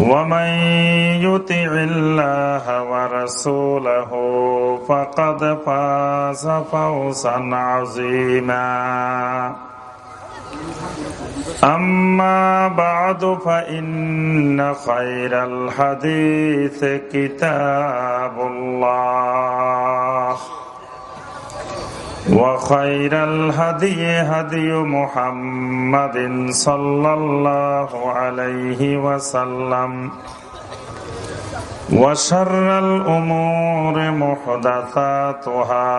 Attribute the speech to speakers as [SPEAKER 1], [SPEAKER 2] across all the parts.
[SPEAKER 1] ومن يطع الله ورسوله فقد فاز فوزا عظيما. أما بعد فإن خير الحديث كتاب الله. وخير الهدي هدي محمد صلى الله عليه وسلم وشر الأمور محدثاتها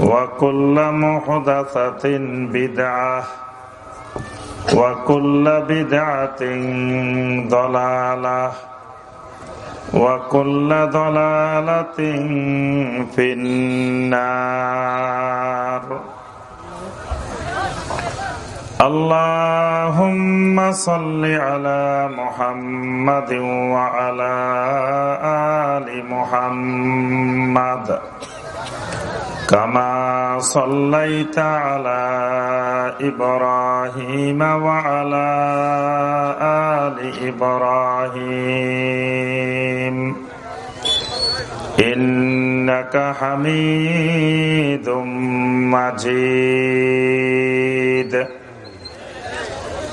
[SPEAKER 1] وكل محدثة بدعة وكل بدعة ضلالة وكل ضلالة في النار. اللهم صل على محمد وعلى آل محمد. كما صليت على إبراهيم وعلى آل إبراهيم. إنك حميد مجيد.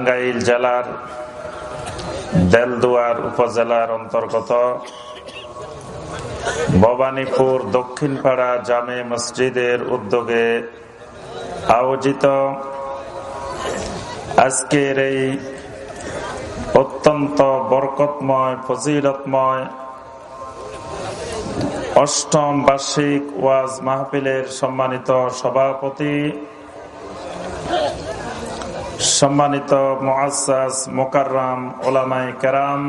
[SPEAKER 1] টাঙ্গাইল জেলার দেলদুয়ার উপজেলার অন্তর্গত ভবানীপুর দক্ষিণপাড়া জামে মসজিদের উদ্যোগে আয়োজিত আজকের এই অত্যন্ত বরকতময়, ফজিলতময় অষ্টম বার্ষিক ওয়াজ মাহফিলের সম্মানিত সভাপতি সম্মানিত মোয়াজ মোকাররাম ওলামাই কেরাম,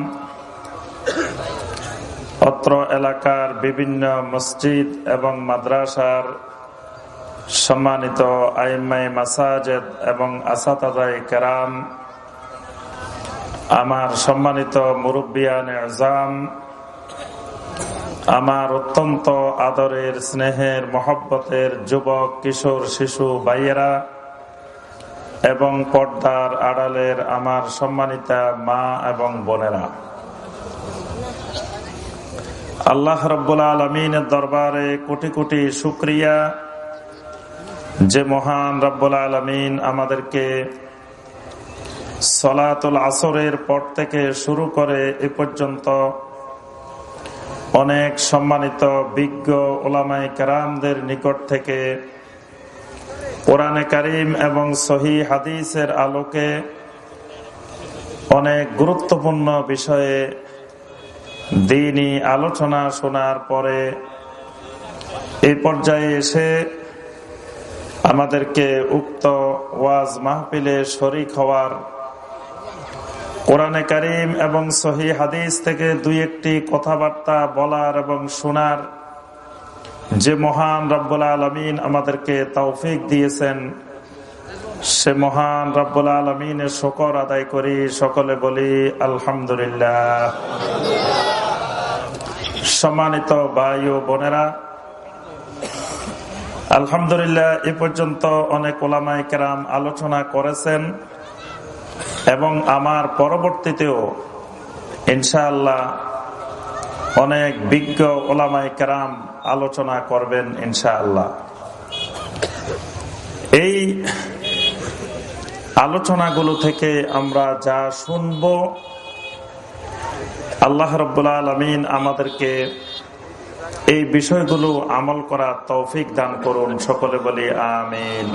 [SPEAKER 1] অত্র এলাকার বিভিন্ন মসজিদ এবং মাদ্রাসার সম্মানিত আইমাই মাসাজেদ এবং আসাতাদাই কেরাম, আমার সম্মানিত মুরব্বিয়ান আজাম, আমার অত্যন্ত আদরের স্নেহের মহব্বতের যুবক, কিশোর, শিশু, ভাইয়েরা এবং পর্দার আড়ালের আমার সম্মানিতা মা এবং বোনেরা। আল্লাহ রব্বুল আলমিনের দরবারে কোটি কোটি শুক্রিয়া। যে মহান রব্বুল আলমিন আমাদেরকে সলাতুল আসরের পর থেকে শুরু করে এ পর্যন্ত অনেক সম্মানিত বিজ্ঞ ওলামাই কারামদের নিকট থেকে কোরআনে কারিম এবং সহি হাদিসের আলোকে অনেক গুরুত্বপূর্ণ বিষয়ে দিনই আলোচনা শোনার পরে এই পর্যায়ে এসে আমাদেরকে উক্ত ওয়াজ মাহফিলে শরিক হওয়ার কোরআনে করিম এবং সহি হাদিস থেকে দুই একটি কথাবার্তা বলার এবং শোনার যে মহান রব্বুল আলমিন আমাদেরকে তৌফিক দিয়েছেন, সে মহান রব্বুল আলমিনের শকর আদায় করি, সকলে বলি আলহামদুলিল্লাহ। সম্মানিত ভাই ও বোনেরা, আলহামদুলিল্লাহ এ পর্যন্ত অনেক ওলামাই কেরাম আলোচনা করেছেন এবং আমার পরবর্তীতেও ইনশাআল্লাহ অনেক বিজ্ঞ ওলামাই কেরাম আলোচনা করবেন ইনশাআল্লাহ। এই আলোচনাগুলো থেকে আমরা যা শুনব, আল্লাহ রব্বুল্লা আলমিন আমাদেরকে এই বিষয়গুলো আমল করার তৌফিক দান করুন, সকলে বলি আমিন।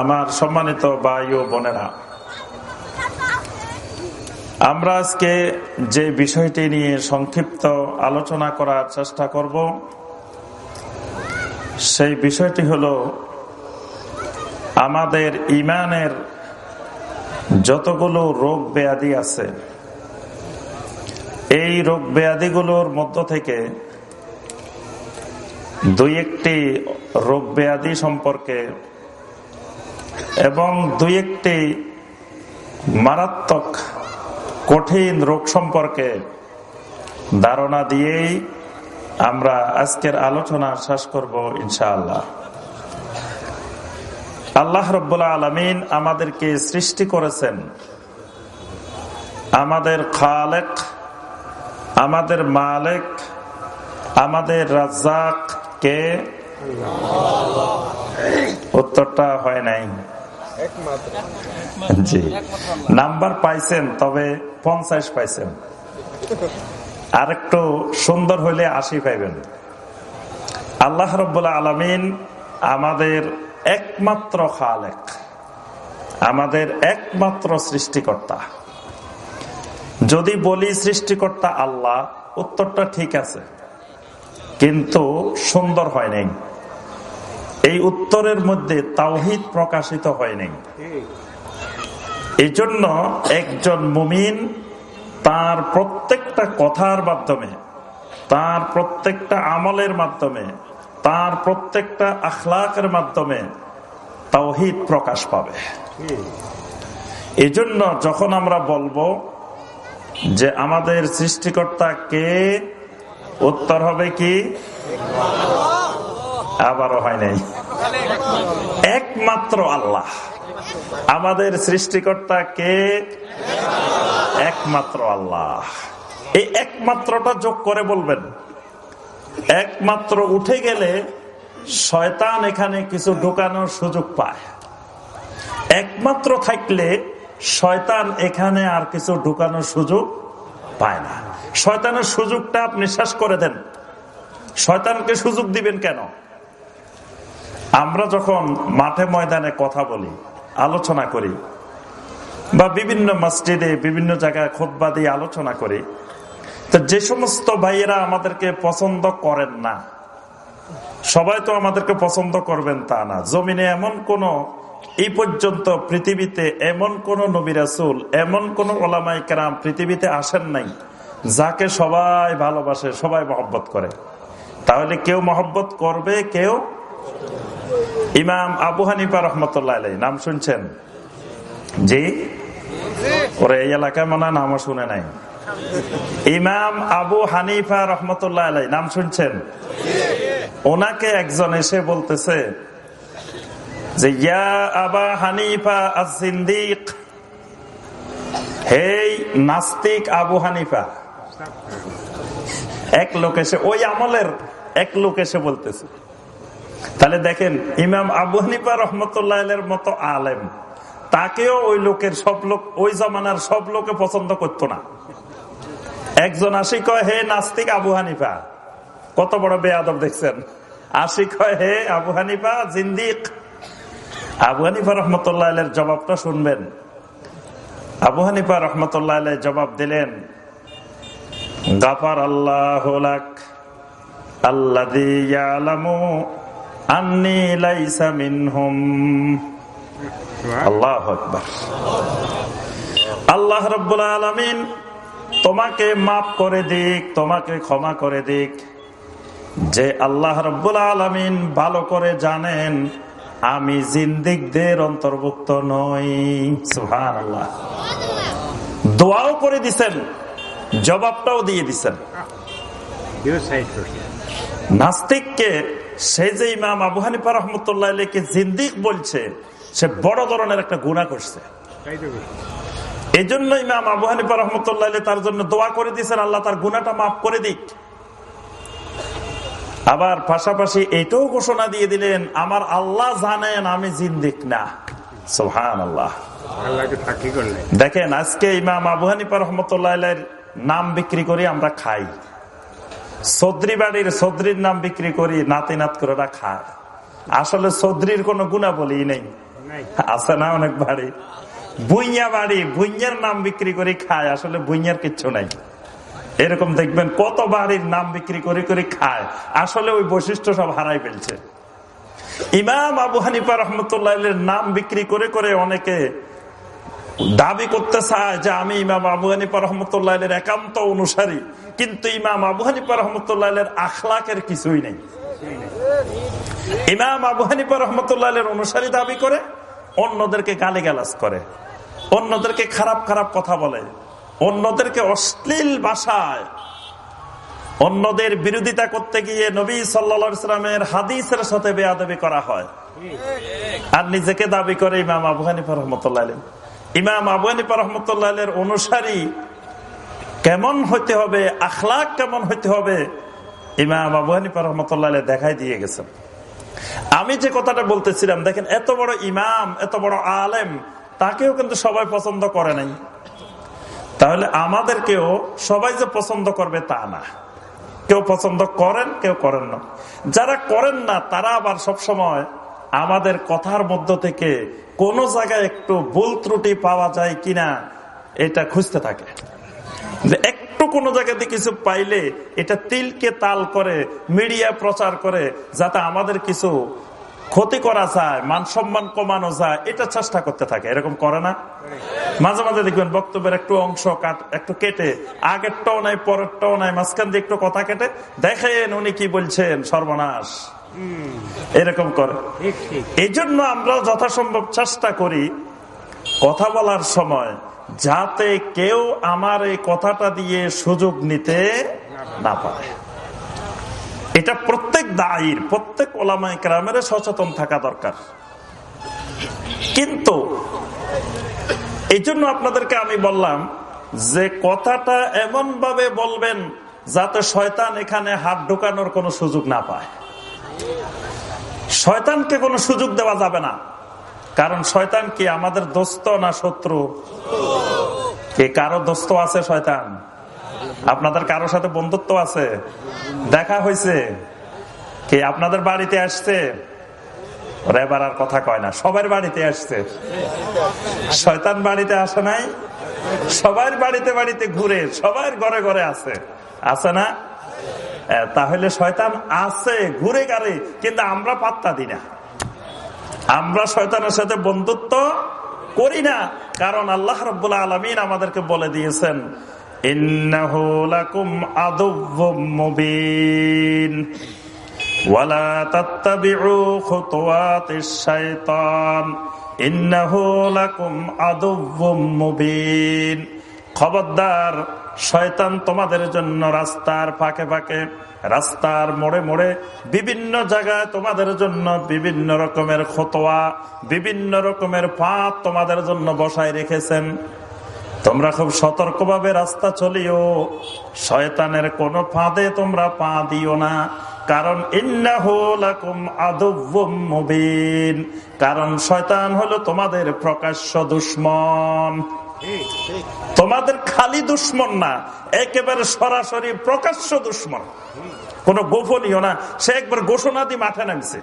[SPEAKER 1] আমার সম্মানিত ও বোনেরা আমরা আজকে যে বিষয়টি নিয়ে সংক্ষিপ্ত আলোচনা করার চেষ্টা করব, সেই বিষয়টি হল আমাদের ইমানের যতগুলো রোগ ব্যাধি আছে, এই রোগ ব্যাধিগুলোর মধ্য থেকে দুই একটি রোগ ব্যাধি সম্পর্কে এবং দুই একটি মারাত্মক কঠিন রোগ সম্পর্কে ধারণা দিয়েই আমরা আজকের আলোচনা শেষ করব ইনশাআল্লাহ। আল্লাহ রব্বুল্লা আলমিন আমাদেরকে সৃষ্টি করেছেন। আমাদের খালেক, আমাদের মালেক, আমাদের রাজাক কে? উত্তরটা হয় নাই। জি। নাম্বার পাইছেন, তবে পঞ্চাশ পাইছেন। আর একটু সুন্দর হইলে আশি পাইবেন। আল্লাহ রব্বুল্লা আলমিন আমাদের একমাত্র খালেক, আমাদের একমাত্র সৃষ্টিকর্তা। যদি বলি সৃষ্টিকর্তা আল্লাহ, উত্তরটা ঠিক আছে, কিন্তু সুন্দর হয় নাই। এই উত্তরের মধ্যে তাওহিদ প্রকাশিত হয়নি। এই জন্য একজন মুমিন তার প্রত্যেকটা কথার মাধ্যমে, তার প্রত্যেকটা আমলের মাধ্যমে, তার প্রত্যেকটা আখলাকের মাধ্যমে তাওহিদ প্রকাশ পাবে। এজন্য যখন আমরা বলব যে আমাদের সৃষ্টিকর্তা কে, উত্তর হবে কি? আবারও হয় নাই। একমাত্র আল্লাহ। আমাদের সৃষ্টিকর্তা কে? একমাত্র আল্লাহ। এই একমাত্রটা যোগ করে বলবেন। একমাত্র উঠে গেলে শয়তান এখানে কিছু ঢুকানোর সুযোগ পায়। একমাত্র থাকলে শয়তান এখানে আর কিছু ঢুকানোর সুযোগ পায় না। শয়তানের সুযোগটা আপনি শেষ করে দেন। শয়তানকে সুযোগ দিবেন কেন? আমরা যখন মাঠে ময়দানে কথা বলি, আলোচনা করি, বা বিভিন্ন মসজিদে বিভিন্ন জায়গায় খোদবা দিয়ে আলোচনা করি, তো যে সমস্ত ভাইয়েরা আমাদেরকে পছন্দ করেন না, সবাই তো আমাদেরকে পছন্দ করবেন তা না। জমিনে এমন কোন, এই পর্যন্ত পৃথিবীতে এমন কোন নবিরাসুল এমন কোন ওলামাই কেরাম পৃথিবীতে আসেন নাই, যাকে সবাই ভালোবাসে, সবাই মহব্বত করে। তাহলে কেউ মহব্বত করবে, কেউ ইমাম আবু হানিফা রহমতুল্লাহ আলাই নাম শুনছেন? জি? ওরে এই এলাকায় মনে নামও শুনে নাই। ইমাম আবু হানিফা রহমতুল্লাহ আলাই নাম শুনছেন? ওনাকে একজন এসে বলতেছে যে, ইয়া আবা হানিফা সিন্দিক হেই নাস্তিক আবু হানিফা। এক লোক এসে, ওই আমলের, এক লোক এসে বলতেছে। তাহলে দেখেন, ইমাম আবু হানিফা রহমতুল্লাহ মতো আলেম, তাকেও ওই লোকের সব লোক, ওই জমানার সব লোকে পছন্দ করতো না। একজন আসি কয়, হে নাস্তিক আবু হানিফা। কত বড় বেয়াদব দেখছেন। আসি কয়, হে আবু হানিফা, জিন্দিক। আবু হানিফা রহমতুল্লাহ জবাবটা শুনবেন। আবু হানিফা রহমতুল্লাহ জবাব দিলেন গাফার আল্লাহ আল্লাহ আন্নি লাইসা মিনহুম। আল্লাহ আকবার। আল্লাহ রব্বুল আলমিন তোমাকে মাফ করে দিক তোমাকে ক্ষমা করে দিক। যে আল্লাহ রব্বুল আলমিন ভালো করে জানেন আমি জিন্দিকদের অন্তর্ভুক্ত নই। সুহান আল্লাহ দোয়াও করে দিছেন জবাবটাও দিয়ে দিছেন। নাস্তিককে সে যে ইমাম আবু হানিফা রহমতুল্লাহকে জিন্দিক বলছে সে বড় ধরনের একটা গুণা করছে। এই জন্য ইমাম আবু হানিফা রহমতুল্লাহ তার জন্য দোয়া করে দিয়েছেন আল্লাহ তার গুণাটা মাফ করে দিক। আবার পাশাপাশি এটাও ঘোষণা দিয়ে দিলেন আমার আল্লাহ জানেন আমি জিন্দিক না। সোহান আল্লাহ দেখেন আজকে ইমাম আবু হানিফা রহমতুল্লাহ নাম বিক্রি করে আমরা খাই। সদ্রি বাড়ির সদ্রির নাম বিক্রি করি নাতি নাত করে খায় আসলে সদ্রির কোন গুণাবলী নেই। আছে না অনেক বাড়ি? বুইয়া বাড়ি বুইয়ার নাম বিক্রি করে খায় আসলে বুইয়ার কিচ্ছু নাই। এরকম দেখবেন কত বাড়ির নাম বিক্রি করে করে খায় আসলে ওই বৈশিষ্ট্য সব হারাই ফেলছে। ইমাম আবু হানিফা রহমতুল্লাহ নাম বিক্রি করে করে অনেকে দাবি করতে চায় যে আমি ইমাম আবু হানিফা রহমতুল্লাহ একান্ত অনুসারী। কিন্তু ইমাম আবু হানিফা রহমতুল্লাহ আখলাকের কিছুই নেই। ইমাম আবু হানিফা রহমতুল্লাহ অনুসারী দাবি করে, অন্যদেরকে গালি গালাজ করে, অন্যদেরকে খারাপ খারাপ কথা বলে, অন্যদেরকে অশ্লীল ভাষায়, অন্যদের বিরোধিতা করতে গিয়ে নবী সাল্লামের হাদিসের সাথে বেয়াদবি করা হয়। আর নিজেকে দাবি করে ইমাম আবু হানিফা রহমতুল্লাহ ইমাম আবু হানিফা রহমতুল্লাহ অনুসারী কেমন হইতে হবে? আখলাক কেমন হইতে হবে? ইমাম আবু হানিফা রহমতুল্লাহ দেখাই দিয়ে গেছেন। আমি যে কথাটা বলতেছিলাম, দেখেন, এত বড় ইমাম, এত বড় আলেম, তাকেও কিন্তু সবাই পছন্দ করে নাই। তাহলে আমাদেরকেও সবাই যে পছন্দ করবে তা না। কেউ পছন্দ করেন, কেউ করেন না। যারা করেন না, তারা আবার সব সময় আমাদের কথার মধ্য থেকে কোন জায়গায় একটু ভুল ত্রুটি পাওয়া যায় কিনা, এটা খুঁজতে থাকে। একটু কোনো জায়গাতে কিছু পাইলে এটা তিলকে তাল করে মিডিয়া প্রচার করে যাতে আমাদের কিছু ক্ষতি করা যায় মান সম্মান কমানো যায় এটা চেষ্টা করতে থাকে। এরকম করে না? মাঝে মাঝে দেখবেন বক্তব্যের একটু অংশ একটু কেটে আগেরটাও নাই পরেরটাও নাই মাঝখান দিয়ে একটু কথা কেটে দেখেন উনি কি বলছেন সর্বনাশ। এরকম করে। এই জন্য আমরা যথাসম্ভব চেষ্টা করি কথা বলার সময় যাতে কেউ আমার এই কথাটা দিয়ে সুযোগ নিতে না পারে। এটা প্রত্যেক দায়ীর, প্রত্যেক ওলামাই গ্রামের সচেতন থাকা দরকার। কিন্তু এই জন্য আপনাদেরকে আমি বললাম যে কথাটা এমন ভাবে বলবেন যাতে শয়তান এখানে হাত ঢোকানোর কোনো সুযোগ না পায়। শয়তানকে কোনো সুযোগ দেওয়া যাবে না। কারণ শয়তান কি আমাদের দোস্ত না শত্রু? কে কারও দোস্ত আছে শয়তান? আপনাদের কারোর সাথে বন্ধুত্ব আছে? দেখা হয়েছে। কে আপনাদের বাড়িতে আসছে? এবার আর কথা কয় না। সবার বাড়িতে আসছে। শয়তান বাড়িতে আসে নাই? সবার বাড়িতে বাড়িতে ঘুরে, সবার ঘরে ঘরে আছে। আছে না? তাহলে শয়তান আছে ঘুরে গাড়ে কিন্তু আমরা পাত্তা দিই না। আমরা শয়তানের সাথে বন্ধুত্ব করি না। কারণ আল্লাহ রব্বুল্লা আলমিন আমাদেরকে বলে দিয়েছেন খবরদার, শয়তান তোমাদের জন্য রাস্তার ফাঁকে ফাঁকে রাস্তার মোড়ে মোড়ে বিভিন্ন জায়গায় তোমাদের জন্য বিভিন্ন রকমের খতোয়া, বিভিন্ন রকমের ফাঁদ তোমাদের জন্য বসায় রেখেছেন। তোমরা খুব সতর্কভাবে রাস্তা চলিও। শয়তানের কোনো ফাঁদে তোমরা পা দিও না। কারণ কারণ শয়তান হলো তোমাদের প্রকাশ্য দুশ্মন। তোমাদের খালি দুশ্মন না, একেবারে সরাসরি প্রকাশ্য দুশ্মন। কোন গোপনীয় না, সে একবার ঘোষণা দিয়ে মাঠে নামছে।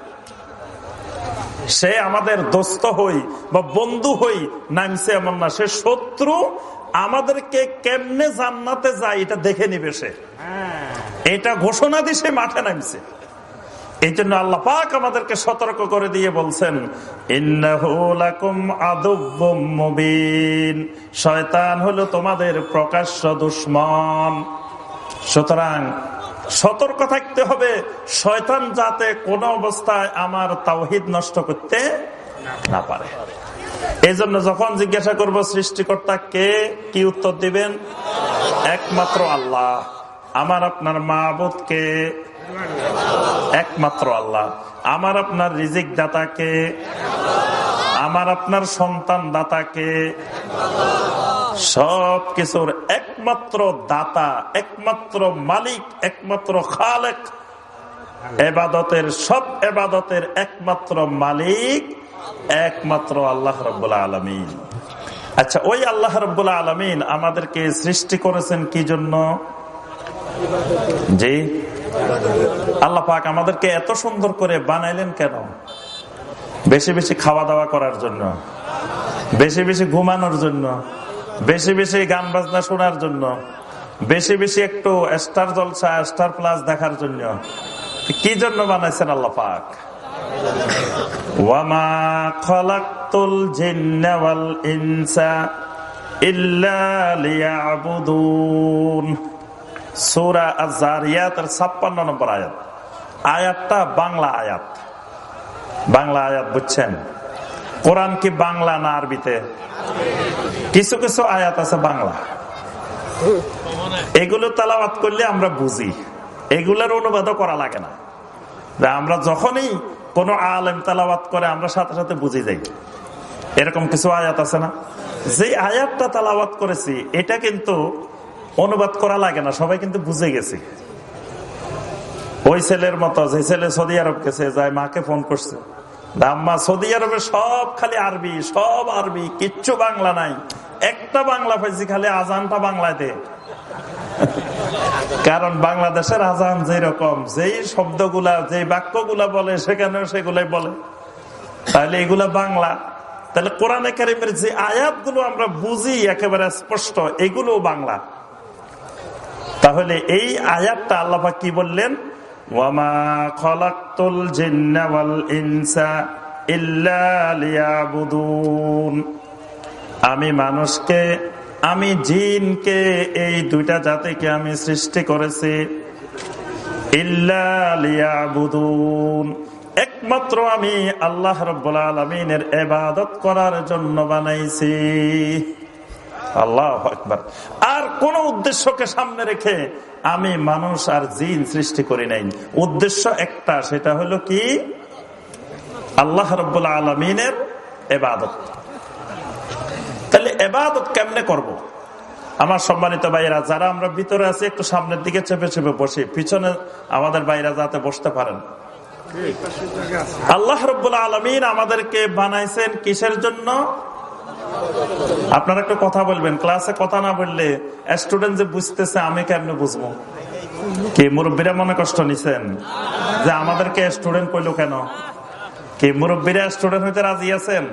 [SPEAKER 1] সে আমাদের দোস্ত হই বা বন্ধু হই নামছে এমন না, সে শত্রু আমাদেরকে কেমনে জান্নাতে যায় এটা দেখে নিবে সে। এটা ঘোষণা দিয়ে সে মাঠে নামছে। এই জন্য আল্লাহ পাক আমাদেরকে সতর্ক করে দিয়ে বলছেন শয়তান হলো তোমাদের প্রকাশ্য দুশ্মন। সুতরাং সতর্ক থাকতে হবে। শয়তান যাতে কোন অবস্থায় আমার তাওহিদ নষ্ট করতে না পারে। এই জন্য যখন জিজ্ঞাসা করব সৃষ্টিকর্তা কে, কি উত্তর দিবেন? একমাত্র আল্লাহ। আমার আপনার মাহবুদ কে? একমাত্র আল্লাহ। আমার আপনার রিজিক দাতাকে, আমার আপনার সন্তান দাতাকে, সব কিছুর একমাত্র দাতা, একমাত্র মালিক, একমাত্র খালেক, এবাদতের সব এবাদতের একমাত্র মালিক, একমাত্র আল্লাহ রব্বুল্লা আলমিন। আচ্ছা ওই আল্লাহ রব্বুল্লা আলমিন আমাদেরকে সৃষ্টি করেছেন কি জন্য? জি? আল্লাহ পাক আমাদেরকে এত সুন্দর করে বানাইলেন কেন? বেশি বেশি খাওয়া দাওয়া করার জন্য, বেশি বেশি ঘুমানোর জন্য, বেশি বেশি গান বাজনা শোনার জন্য, বেশি বেশি একটু স্টার জলসা, স্টার প্লাস দেখার জন্য। কি জন্য বানাইছেন আল্লাহ পাক? ওয়ামা ইনসা ইল্লা লিয়াবুদুন। সৌরা আজারিয়াতের ছাপ্পান্ন নম্বর আয়াত। আয়াতটা বাংলা আয়াত। বাংলা আয়াত বুঝছেন? কোরআন কি বাংলা না আরবিতে? কিছু কিছু আয়াত আছে বাংলা। এগুলো তালাবাত করলে আমরা বুঝি। এগুলোর অনুবাদও করা লাগে না। আমরা যখনই কোন আলেম তালাবাত করে, আমরা সাথে সাথে বুঝে যাই। এরকম কিছু আয়াত আছে না? যে আয়াতটা তালাবাত করেছি, এটা কিন্তু অনুবাদ করা লাগে না, সবাই কিন্তু বুঝে গেছে। ওই ছেলের মতো, যে ছেলে সৌদি আরব গেছে যায়, মাকে ফোন করছে। আম্মা, সৌদি আরবে সব খালি আরবি, সব আরবি, কিচ্ছু বাংলা নাই। একটা বাংলা পাইছি, খালি আজানটা বাংলাতে কারণ বাংলাদেশের আজান যেরকম, যেই শব্দগুলা যে বাক্যগুলা বলে, সেখানেও সেগুলাই বলে। তাহলে এগুলা বাংলা। তাহলে কোরআনে কারিমের যে আয়াতগুলো আমরা বুঝি, একেবারে স্পষ্ট এগুলো বাংলা। তাহলে এই আয়াতটা আল্লাহা কি বললেন? ওয়ামা ইনসা আমি মানুষকে, আমি জিনকে, এই দুইটা জাতিকে আমি সৃষ্টি করেছি। একমাত্র আমি আল্লাহ রব্বুল আলমিনের এবাদত করার জন্য বানাইছি। আল্লাহ আকবর। আর কোন উদ্দেশ্যকে সামনে রেখে আমি মানুষ আর জিন সৃষ্টি করি নাই। উদ্দেশ্য একটা, সেটা হলো কি? আল্লাহ রব্বুল্লা আলমিনের এবাদত। তাহলে এবাদত কেমনে করব। আমার সম্মানিত ভাইরা যারা আমরা ভিতরে আছি, একটু সামনের দিকে চেপে চেপে বসি। পিছনে আমাদের বাইরা যাতে বসতে পারেন। আল্লাহ রব্বুল্লা আলমিন আমাদেরকে বানাইছেন কিসের জন্য? আপনারা একটু কথা বলবেন। ক্লাসে কথা না বললে স্টুডেন্ট যে বুঝতেছে, আমি কেমনে বুঝব? কে মুরব্বীরা মনে কষ্ট নিছেন? যে আমাদেরকে স্টুডেন্ট কইলো কেন? কি মুরব্বীরা স্টুডেন্ট হইতে রাজি আছেন?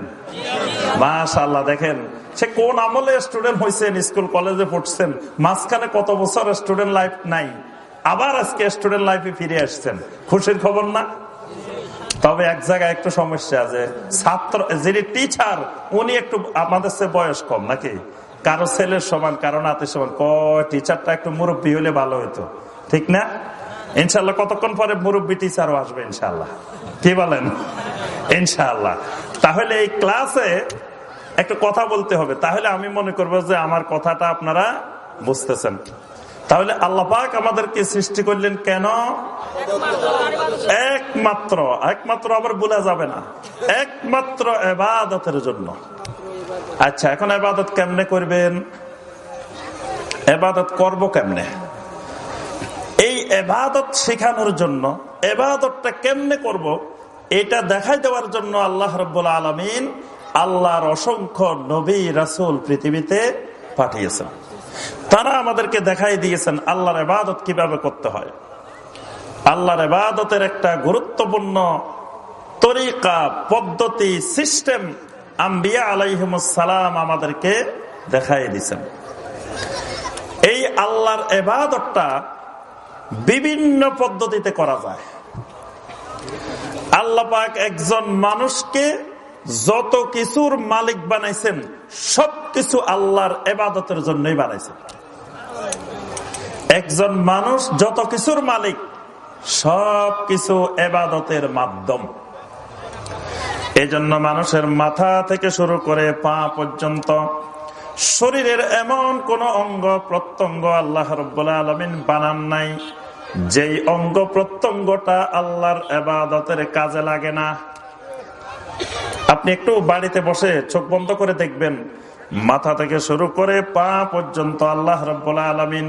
[SPEAKER 1] মাশাল্লাহ দেখেন, সে কোন আমলে স্টুডেন্ট হয়েছেন স্কুল, কলেজে পড়ছেন, মাঝখানে কত বছর স্টুডেন্ট লাইফ নাই, আবার আজকে স্টুডেন্ট লাইফে ফিরে আসছেন। খুশির খবর না? তবে এক জায়গায় একটু সমস্যা আছে। ছাত্র যিনি টিচার উনি একটু আমাদের সে বয়স কম নাকি? কারও ছেলের সমান, কারও নাতের সমান। ক টিচারটা একটু মুরব্বী হলে ভালো হইতো। ঠিক না? ইনশাল্লাহ কতক্ষণ পরে মুরব্বী টিচারও আসবে ইনশাল্লাহ কি বলেন? ইনশাল্লাহ তাহলে এই ক্লাসে একটা কথা বলতে হবে। তাহলে আমি মনে করব যে আমার কথাটা আপনারা বুঝতেছেন। তাহলে আল্লাপাক আমাদেরকে সৃষ্টি করলেন কেন? একমাত্র একমাত্র আবার বলা যাবে না। একমাত্র এবাদতের জন্য। আচ্ছা এখন এবাদত কেমনে করবেন? এবাদত করব কেমনে? এই এবাদত শেখানোর জন্য, এবাদতটা কেমনে করব? এটা দেখাই দেওয়ার জন্য আল্লাহ রব্বুল আলমিন আল্লাহর অসংখ্য নবী রাসুল পৃথিবীতে পাঠিয়েছেন। তারা আমাদেরকে দেখাই দিয়েছেন, আল্লাহর এবাদত কীভাবে করতে হয়। আল্লাহর এবাদতের একটা গুরুত্বপূর্ণ তরিকা, পদ্ধতি, সিস্টেম আম্বিয়া আলাইহমসালাম আমাদেরকে দেখাই দিয়েছেন। এই আল্লাহর এবাদতটা বিভিন্ন পদ্ধতিতে করা যায়। আল্লাহ পাক একজন মানুষকে যত কিছুর মালিক বানাইছেন, সবকিছু আল্লাহর এবাদতের জন্যই বানাইছেন। একজন মানুষ যত কিছুর মালিক সব কিছু এবাদতের মাধ্যম। এজন্য মানুষের মাথা থেকে শুরু করে পা পর্যন্ত শরীরের এমন কোন অঙ্গ প্রত্যঙ্গ আল্লাহ রব্বুল্লা আলমিন বানান নাই, যেই অঙ্গ প্রত্যঙ্গটা আল্লাহর এবাদতের কাজে লাগে না। আপনি একটু বাড়িতে বসে চোখ বন্ধ করে দেখবেন। মাথা থেকে শুরু করে পা পর্যন্ত আল্লাহ রব্বুল্লা আলমিন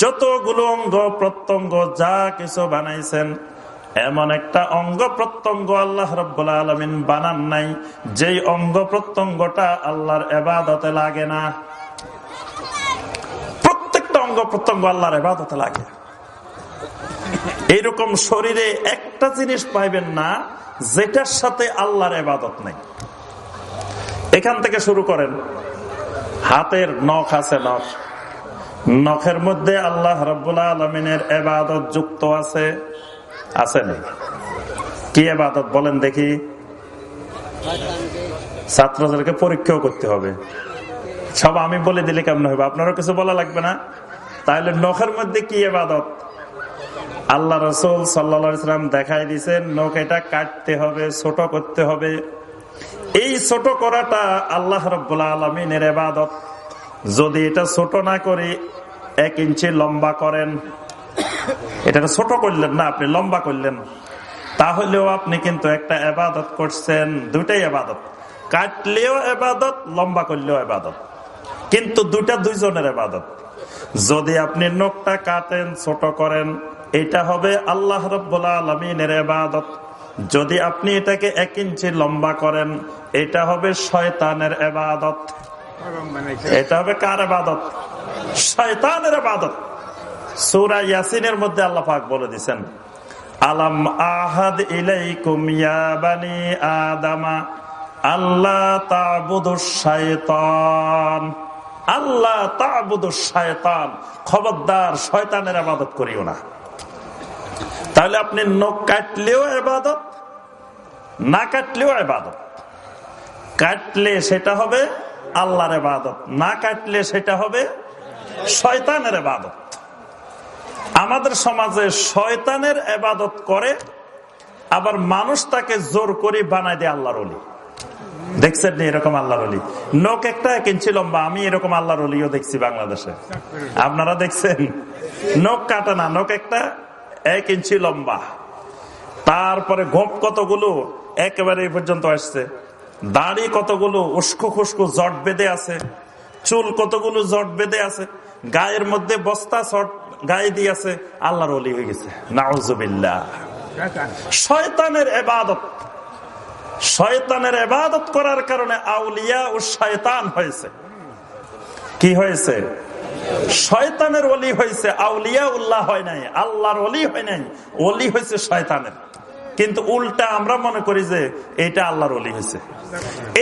[SPEAKER 1] যতগুলো অঙ্গ প্রত্যঙ্গ যা কিছু বানাইছেন, এমন একটা অঙ্গ প্রত্যঙ্গ আল্লাহ রব্বুল্লা আলমিন বানান নাই, যেই অঙ্গ প্রত্যঙ্গটা আল্লাহর এবাদতে লাগে না। প্রত্যেকটা অঙ্গ প্রত্যঙ্গ আল্লাহর এবাদতে লাগে। এইরকম শরীরে একটা জিনিস পাইবেন না, যেটার সাথে আল্লাহর এবাদত নেই। এখান থেকে শুরু করেন। হাতের নখ আছে নখ। নখের মধ্যে আল্লাহ রব্বুল্লা আলমিনের এবাদত যুক্ত আছে আছে নেই কি এবাদত বলেন দেখি। ছাত্রদেরকে পরীক্ষাও করতে হবে। সব আমি বলে দিলে কেমন হবে? আপনারও কিছু বলা লাগবে না? তাহলে নখের মধ্যে কি এবাদত আল্লাহ রসুল সাল্লাম দেখাই দিচ্ছেন নখ এটা কাটতে হবে, ছোট করতে হবে। এই ছোট করাটা আল্লাহ রব্বুল্লা আলমিনের এবাদত যদি এটা ছোট না করে, এক ইঞ্চি লম্বা করেন এটা ছোট করলেন না, আপনি লম্বা করলেন, তাহলেও আপনি কিন্তু একটা এবাদত করছেন দুটাই এবাদত কাটলেও এবাদত লম্বা করলেও এবাদত কিন্তু দুটা দুইজনের এবাদত যদি আপনি নখটা কাটেন, ছোট করেন এটা হবে আল্লাহ আলমিনের এবাদত যদি আপনি এটাকে এক ইঞ্চি লম্বা করেন, এটা হবে শয়তানের এবাদত এটা হবে কার এবাদত শয়তানের এবাদত সুরা ইয়াসিনের মধ্যে আল্লাহ পাক বলে দিচ্ছেন আলাম আহাদ ইলাইকুম ইয়া আদামা আল্লাহ তাবুদু শায়তান আল্লাহ তাবুদু শায়তান খবরদার, শয়তানের আবাদত করিও না। তাহলে আপনি নখ কাটলেও এবাদত না কাটলেও এবাদত কাটলে সেটা হবে আল্লাহর এবাদত না কাটলে সেটা হবে শয়তানের এবাদত আমাদের সমাজে শয়তানের এবাদত করে, আবার মানুষ তাকে জোর করে বানায় দেয় আল্লাহর অলি দেখছেন এরকম আল্লাহর অলি নখ একটা এক ইঞ্চি লম্বা, আমি এরকম আল্লাহর অলিও দেখছি বাংলাদেশে। আপনারা দেখছেন? নখ কাটা না, নখ একটা এক ইঞ্চি লম্বা। তারপরে গোপ কতগুলো একেবারে এই পর্যন্ত আসছে। দাড়ি কতগুলো উস্কো খুস্কো জট বেঁধে আছে। চুল কতগুলো জট বেঁধে আছে। গায়ের মধ্যে বস্তা শট গায়ে দিয়ে আছে। আল্লাহর অলি হয়ে গেছে। নাউজুবিল্লা শয়তানের এবাদত। শয়তানের এবাদত করার কারণে আউলিয়া ও শয়তান হয়েছে। কি হয়েছে? শয়তানের অলি হয়েছে আউলিয়া উল্লাহ হয় নাই, আল্লাহর অলি হয় নাই অলি হয়েছে শয়তানের। কিন্তু উল্টা আমরা মনে করি যে এটা আল্লাহর অলি হয়েছে।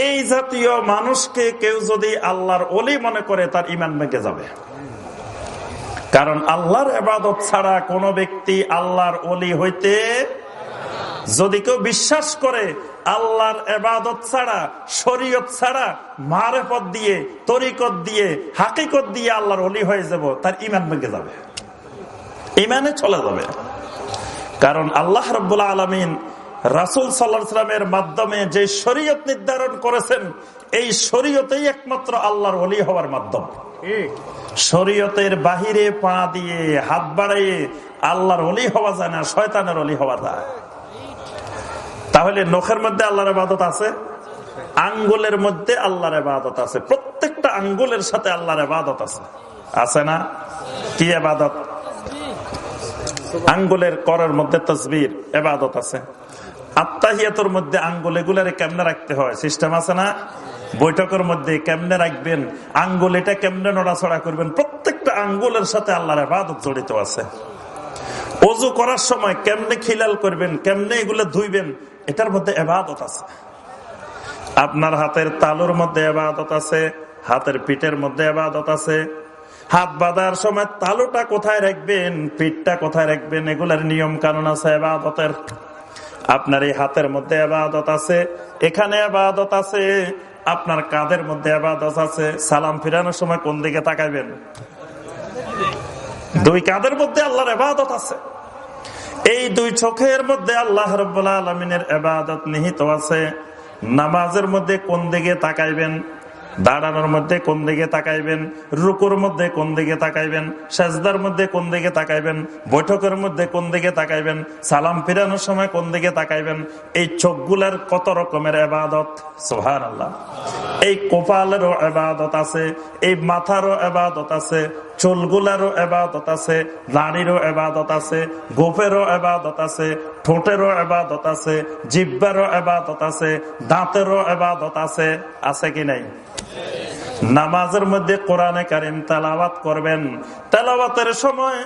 [SPEAKER 1] এই জাতীয় মানুষকে কেউ যদি আল্লাহর অলি মনে করে, তার ইমান ভেঙে যাবে। কারণ আল্লাহর এবাদত ছাড়া কোনো ব্যক্তি আল্লাহর অলি হইতে যদি কেউ বিশ্বাস করে আল্লাহর এবাদত ছাড়া শরীয়ত ছাড়া মারেফত দিয়ে তরিকত দিয়ে হাকিকত দিয়ে আল্লাহর অলি হয়ে যাব তার ইমান ভেঙে যাবে। ইমানে চলে যাবে। কারণ আল্লাহ রব্বুল্লা আলমিন রাসুল সাল্লাহামের মাধ্যমে যে শরীয়ত নির্ধারণ করেছেন এই শরীয়তেই একমাত্র আল্লাহর অলি হওয়ার মাধ্যম। শরীয়তের বাহিরে পা দিয়ে হাত বাড়াইয়ে আল্লাহর অলি হওয়া যায় না শয়তানের অলি হওয়া যায়। তাহলে নখের মধ্যে আল্লাহর আবাদত আছে? আঙ্গুলের মধ্যে আল্লাহর আবাদত আছে। প্রত্যেকটা আঙ্গুলের সাথে আল্লাহর আবাদত আছে। আছে না? কি আবাদত আঙ্গুলের করের মধ্যে তসবির এবাদত আছে। আত্মাহিয়াতর মধ্যে আঙ্গুল এগুলারে কেমনে রাখতে হয়? সিস্টেম আছে না? বৈঠকের মধ্যে কেমনে রাখবেন? আঙ্গুল এটা কেমনে নড়াচড়া করবেন? প্রত্যেকটা আঙ্গুলের সাথে আল্লাহর আবাদত জড়িত আছে। অজু করার সময় কেমনে খিলাল করবেন? কেমনে এগুলো ধুইবেন? এটার মধ্যে এবাদত আছে। আপনার হাতের তালুর মধ্যে এবাদত আছে, হাতের পিঠের মধ্যে এবাদত আছে। হাত বাঁধার সময় তালুটা কোথায় রাখবেন, পিঠটা কোথায় রাখবেন, এগুলার নিয়ম কানুন আছে এবাদতের। আপনার এই হাতের মধ্যে আবাদত আছে, এখানে আবাদত আছে, আপনার কাঁধের মধ্যে আবাদত আছে। সালাম ফিরানোর সময় কোন দিকে তাকাইবেন? দুই কাঁধের মধ্যে আল্লাহর আবাদত আছে। এই দুই চোখের মধ্যে আল্লাহ আলমিনের আবাদত নিহিত আছে। নামাজের মধ্যে কোন দিকে তাকাইবেন? দাঁড়ানোর মধ্যে কোন দিকে তাকাইবেন, রুকুর মধ্যে কোন দিকে তাকাইবেন, সেজদার মধ্যে কোন দিকে তাকাইবেন, বৈঠকের মধ্যে কোন দিকে তাকাইবেন, সালাম ফিরানোর সময় কোন দিকে তাকাইবেন, এই চোখগুলার কত রকমের এবাদত? সোহার আল্লাহ এই কপালেরও এবাদত আছে, এই মাথারও এবাদত আছে, চুলগুলারও এবাদত আছে নারীরও এবাদত আছে গোপেরও এবাদত আছে, ঠোঁটেরও এবাদত আছে, জিব্বারও এবাদত আছে, দাঁতেরও এবাদত আছে আছে কি নাই? নামাজের মধ্যে কোরআনে কারিম তালাবাত করবেন। তালাবাতের সময়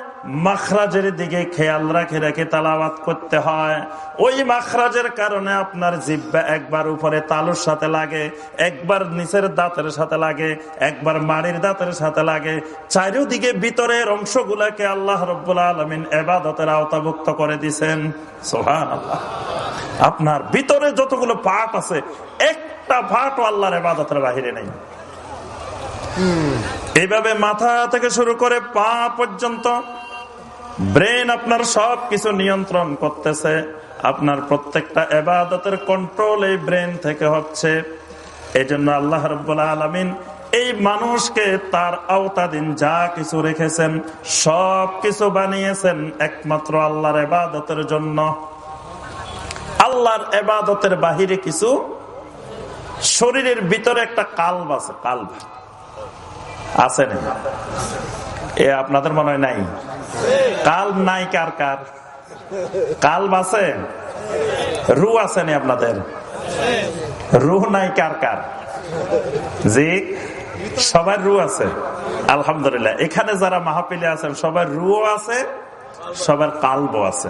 [SPEAKER 1] মাখরাজের দিকে খেয়াল রাখে রেখে তালাবাত করতে হয়। ওই মাখরাজের কারণে আপনার জিব্বা একবার উপরে তালুর সাথে লাগে, একবার নিচের দাঁতের সাথে লাগে, একবার মাড়ির দাঁতের সাথে লাগে। চারিদিকে ভিতরের অংশগুলাকে আল্লাহ রব্বুল আলমিন এবাদতের আওতাভুক্ত করে দিছেন। সোহান আপনার ভিতরে যতগুলো পাট আছে একটা পাটও আল্লাহর এবাদতের বাহিরে নেই। এইভাবে মাথা থেকে শুরু করে পা পর্যন্ত ব্রেন আপনার সব কিছু নিয়ন্ত্রণ করতেছে। আপনার প্রত্যেকটা এবাদতের কন্ট্রোল এই ব্রেন থেকে হচ্ছে। এই জন্য আল্লাহ রব্বুল্লা আলমিন এই মানুষকে তার আওতাধীন যা কিছু রেখেছেন সব কিছু বানিয়েছেন একমাত্র আল্লাহর এবাদতের জন্য। আল্লাহর এবাদতের বাহিরে কিছু শরীরের ভিতরে একটা কালব আছে কালব। আছে এ আপনাদের মনে হয় নাই? কাল নাই কার কার? কাল আছে? রু আছে নি আপনাদের? রুহ নাই কার কার? জি? সবার রু আছে? আলহামদুলিল্লাহ। এখানে যারা মাহাপিলে আছেন, সবার রুও আছে, সবার কালব আছে।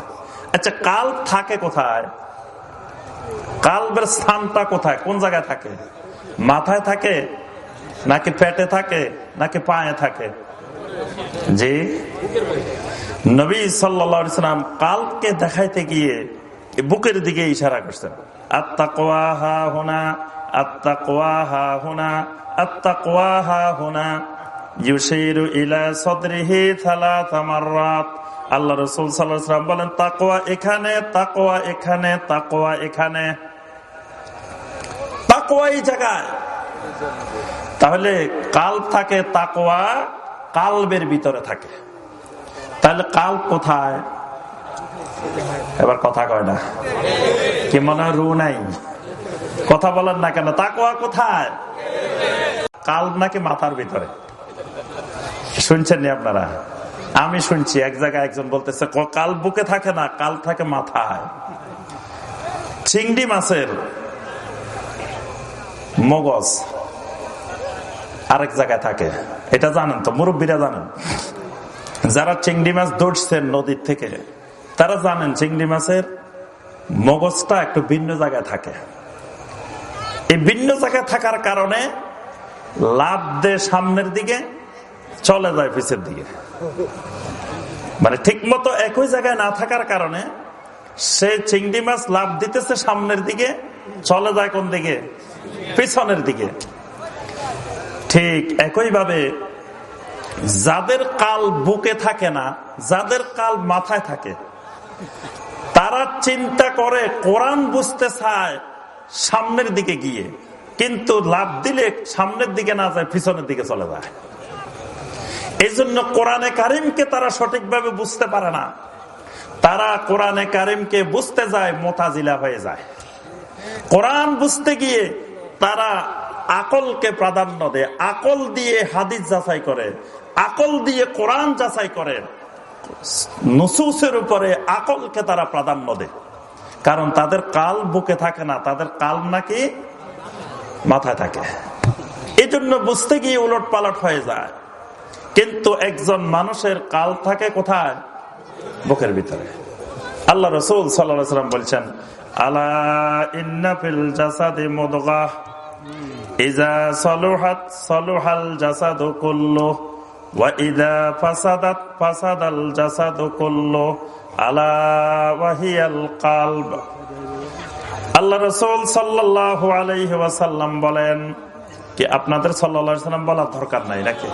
[SPEAKER 1] আচ্ছা কাল থাকে কোথায়? কালবের স্থানটা কোথায়? কোন জায়গায় থাকে? মাথায় থাকে নাকি পেটে থাকে নাকি পায়ে থাকে? জি? নবী সাল্লাম কালকে দেখাইতে গিয়ে বুকের দিকে ইশারা করছেন। আত্মা কোয়াহা হোনা আত্মা কোয়াহা হোনা আত্মা কোয়াহা হোনা ইউসিরু ইলা সদরিহি থালা তামাররাত আল্লাহ রসুল সাল্লাম বলেন তাকোয়া এখানে তাকোয়া এখানে তাকোয়া এখানে। তাকোয়া এই জায়গায়। তাহলে কাল থাকে তাকোয়া কালবের ভিতরে থাকে। তাহলে কাল কোথায়? এবার কথা কয় না। কি মনে হয় রু নাই? কথা বলেন না কেন? তাকোয়া কোথায়? কাল নাকি মাথার ভিতরে? শুনছেন নি আপনারা? আমি শুনছি, এক জায়গায় একজন বলতেছে কাল বুকে থাকে না, কাল থাকে মাথায়। চিংড়ি মাছের মগজ আরেক জায়গায় থাকে। এটা জানেন তো, মুরব্বীরা জানেন। যারা চিংড়ি মাছ ধরছেন নদীর থেকে, তারা জানেন চিংড়ি মাছের মগজটা একটু ভিন্ন জায়গায় থাকে। এই ভিন্ন জায়গায় থাকার কারণে লাভ দে সামনের দিকে, চলে যায় পিছের দিকে। মানে ঠিক মতো একই জায়গায় না থাকার কারণে সে চিংড়ি মাছ লাভ দিতেছে সামনের দিকে, চলে যায় কোন দিকে? পিছনের দিকে। ঠিক একইভাবে যাদের কাল বুকে থাকে না, যাদের কাল মাথায় থাকে, তারা চিন্তা করে কোরআন বুঝতে চায় সামনের দিকে গিয়ে, কিন্তু লাভ দিলে সামনের দিকে না যায়, পিছনের দিকে চলে যায়। এই জন্য কোরআনে কারিমকে তারা সঠিকভাবে বুঝতে পারে না। তারা কোরআনে কারিমকে বুঝতে যায়, মোতাজিলা হয়ে যায়। কোরআন বুঝতে গিয়ে তারা আকলকে প্রাধান্য দেয়। আকল দিয়ে হাদিস যাচাই করে, আকল দিয়ে কোরআন যাচাই করে। নুসুসের উপরে আকলকে তারা প্রাধান্য দেয়। কারণ তাদের কাল বুকে থাকে না, তাদের কাল নাকি মাথায় থাকে। এই জন্য বুঝতে গিয়ে উলট পালট হয়ে যায়। কিন্তু একজন মানুষের কাল থাকে কোথায়? বুকের ভিতরে। আল্লাহ রসুল সাল্লাম বলছেন ইজা ফাসাদাত জাসাদু আলা ওয়াহিয়াল আল্লাহ রসুল ওয়াসাল্লাম বলেন, কি আপনাদের সাল্লাম বলার দরকার নাই নাকি?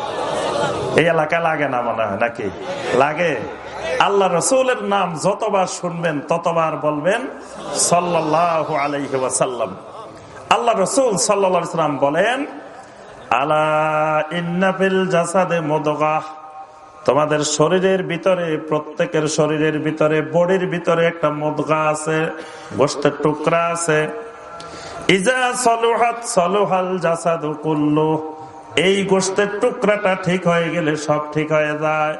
[SPEAKER 1] এই এলাকা লাগে না মনে হয়, নাকি? লাগে। আল্লাহ রসুলের নাম যতবার শুনবেন, ততবার বলবেন সাল্লাহ আলাইহি ওয়াসাল্লাম। আল্লাহ রসুল সাল্লাম বলেন, আলা ইন্নাফিল জাসাদে মদগাহ তোমাদের শরীরের ভিতরে, প্রত্যেকের শরীরের ভিতরে, বডির ভিতরে একটা মদগা আছে, গোষ্ঠের টুকরা আছে। ইজা সলুহাত সলুহাল জাসাদু কুল্লু এই গোষ্ঠের টুকরাটা ঠিক হয়ে গেলে সব ঠিক হয়ে যায়।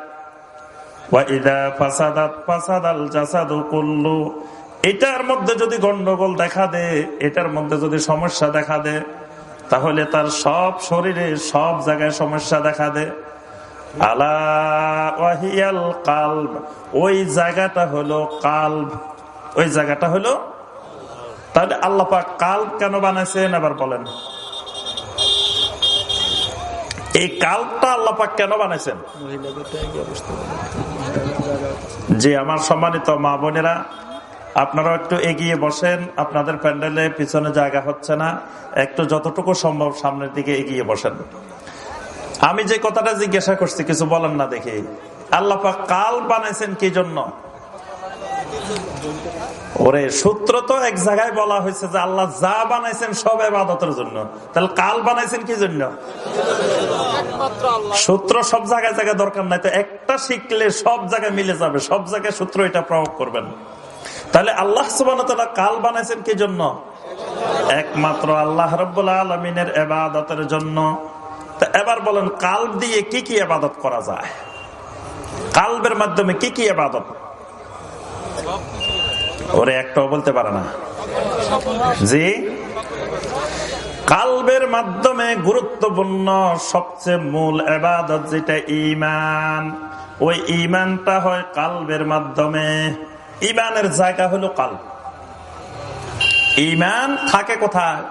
[SPEAKER 1] এটার মধ্যে যদি গন্ডগোল দেখা দে, এটার মধ্যে যদি সমস্যা দেখা দে, তাহলে তার সব শরীরে সব জায়গায় সমস্যা দেখা দে। আলাহিয়াল কাল্ব। ওই জায়গাটা হলো কাল্ব। ওই জায়গাটা হলো, তাহলে আল্লাপা কাল্ব কেন বানাইছেন? আবার বলেন। এই কালটা আল্লাপাক কেন বানাইছেন? জি, আমার সম্মানিত মা বোনেরা আপনারা একটু এগিয়ে বসেন, আপনাদের প্যান্ডেলে পিছনে জায়গা হচ্ছে না, একটু যতটুকু সম্ভব সামনের দিকে এগিয়ে বসেন। আমি যে কথাটা জিজ্ঞাসা করছি, কিছু বলেন না দেখি। আল্লাপাক কাল বানাইছেন কি জন্য? ওরে সূত্র তো এক জায়গায় বলা হয়েছে যে আল্লাহ যা বানাইছেন সব এবাদতের জন্য। তাহলে কাল বানাইছেন কি জন্য? সূত্র সব জায়গায় জায়গায় দরকার নাই তো একটা শিখলে সব জায়গায় মিলে যাবে সব জায়গায় সূত্র এটা প্রয়োগ করবেন। তাহলে আল্লাহ সুবান কাল বানাইছেন কি জন্য? একমাত্র আল্লাহ রব্বুল্লাহ আলমিনের এবাদতের জন্য। তা এবার বলেন কাল দিয়ে কি কি এবাদত করা যায়? কালবের মাধ্যমে কি কি এবাদত ওরে একটাও বলতে পারে না। জি? কালবের মাধ্যমে গুরুত্বপূর্ণ সবচেয়ে মূল এবাদত যেটা ইমান ওই ইমানটা হয় কালবের মাধ্যমে। ইমানের জায়গা হলো কাল ইমান থাকে কোথায়?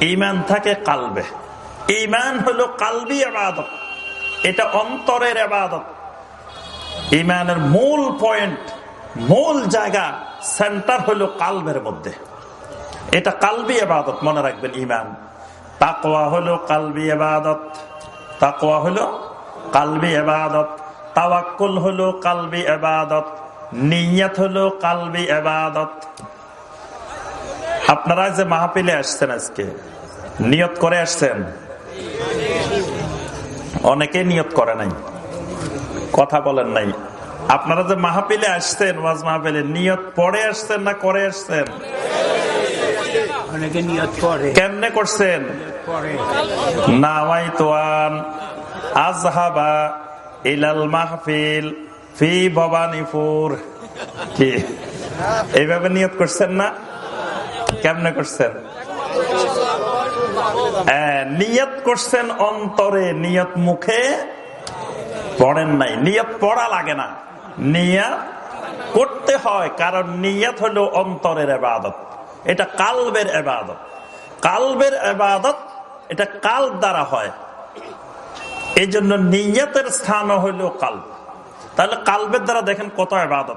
[SPEAKER 1] ইমান থাকে কালবে। ইমান হলো কালবি আবাদত এটা অন্তরের আবাদত ইমানের মূল পয়েন্ট মূল জায়গা সেন্টার হলো কালবের মধ্যে। এটা কালবি আবাদত মনে রাখবেন ইমান তাকোয়া হলো কালবি আবাদত তাকোয়া হলো কালবি আবাদত তাওয়াক্কুল হলো কালবি আবাদত নিয়াত হলো কালবি আবাদত আপনারা যে মাহপিলে আসছেন আজকে, নিয়ত করে আসছেন? অনেকে নিয়ত করে নাই। কথা বলেন নাই। আপনারা যে মাহপিলে আসছেন ওয়াজ মাহপিলে নিয়ত পড়ে আসছেন না করে আসছেন
[SPEAKER 2] অনেকে নিয়ত করে।
[SPEAKER 1] কেমনে করছেন? তোয়ান আজহাবা ইলাল মাহফিল ফি ভবানীপুর। কি? এইভাবে নিয়ত করছেন না? কেমনে করছেন? নিয়ত করছেন অন্তরে নিয়ত মুখে পড়েন নাই। নিয়ত পড়া লাগে না। নিয়ত করতে হয়, কারণ নিয়ত হলো অন্তরের এবাদত। এটা কালবের এবাদত। কালবের এবাদত, এটা কাল দ্বারা হয়। এই জন্য নিয়তের স্থান হইল কাল। তাহলে কালবের দ্বারা দেখেন কত এবাদত।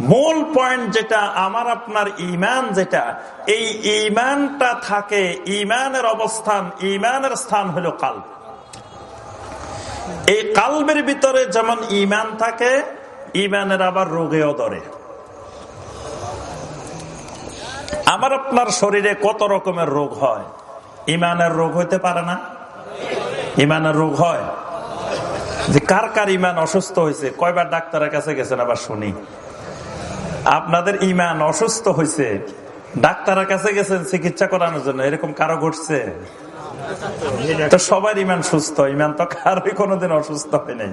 [SPEAKER 1] মূল পয়েন্ট যেটা, আমার আপনার ইমান যেটা, এই ইমানটা থাকে ইমানের অবস্থান ইমানের স্থান হলো কাল। এই কালবের ভিতরে যেমন ইমান থাকে ইমানের আবার রোগেও ধরে। আমার আপনার শরীরে কত রকমের রোগ হয়? ইমানের রোগ হইতে পারে না? ইমানের রোগ হয়? যে কার কার ইমান অসুস্থ হয়েছে কয়বার ডাক্তারের কাছে গেছেন আবার শুনি। আপনাদের ইমান অসুস্থ হয়েছে ডাক্তারের কাছে গেছেন চিকিৎসা করানোর জন্য, এরকম কারও ঘটছে? তো সবার ইমান সুস্থ ইমান তো কারোই কোনোদিন অসুস্থ হয় নাই।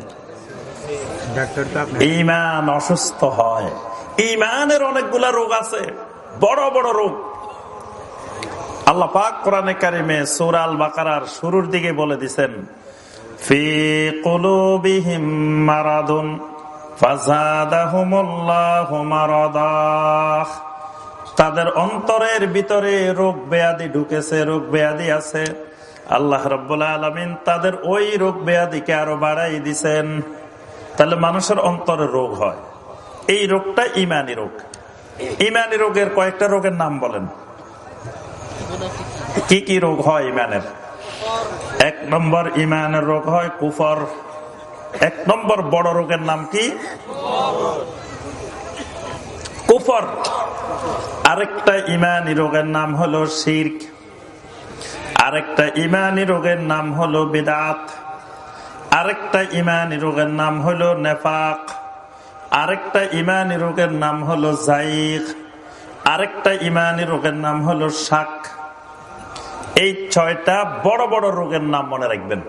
[SPEAKER 1] ইমান অসুস্থ হয়। ইমানের অনেকগুলা রোগ আছে বড় বড় রোগ। আল্লাহ পাক কোরআনে কারিমে সুরাল বাকারার শুরুর দিকে বলে দিছেন ফি কুলুবিহিম মারাদুন তাদের অন্তরের ভিতরে রোগ বেয়াদি ঢুকেছে রোগ বেয়াদি আছে। আল্লাহ রব্বুল্লাহ আলমিন তাদের ওই রোগ বেয়াদিকে আরও বাড়াই দিছেন। তাহলে মানুষের অন্তরে রোগ হয়। এই রোগটা ইমানি রোগ। ইমানি রোগের কয়েকটা রোগের নাম বলেন। কি কি রোগ হয় ইমানের? এক নম্বর ইমানের রোগ হয় কুফর। এক নম্বর বড় রোগের নাম কি? কুফর। আরেকটা ইমানি রোগের নাম হলো শির্ক। আরেকটা ইমানি রোগের নাম হলো বিদাত। আরেকটা ইমানি রোগের নাম হলো নেফাক। আরেকটা ইমানি রোগের নাম হলো জাইক আরেকটা ইমানি রোগের নাম হলো শাক। এই ছয়টা বড় বড় রোগের নাম মনে রাখবেন।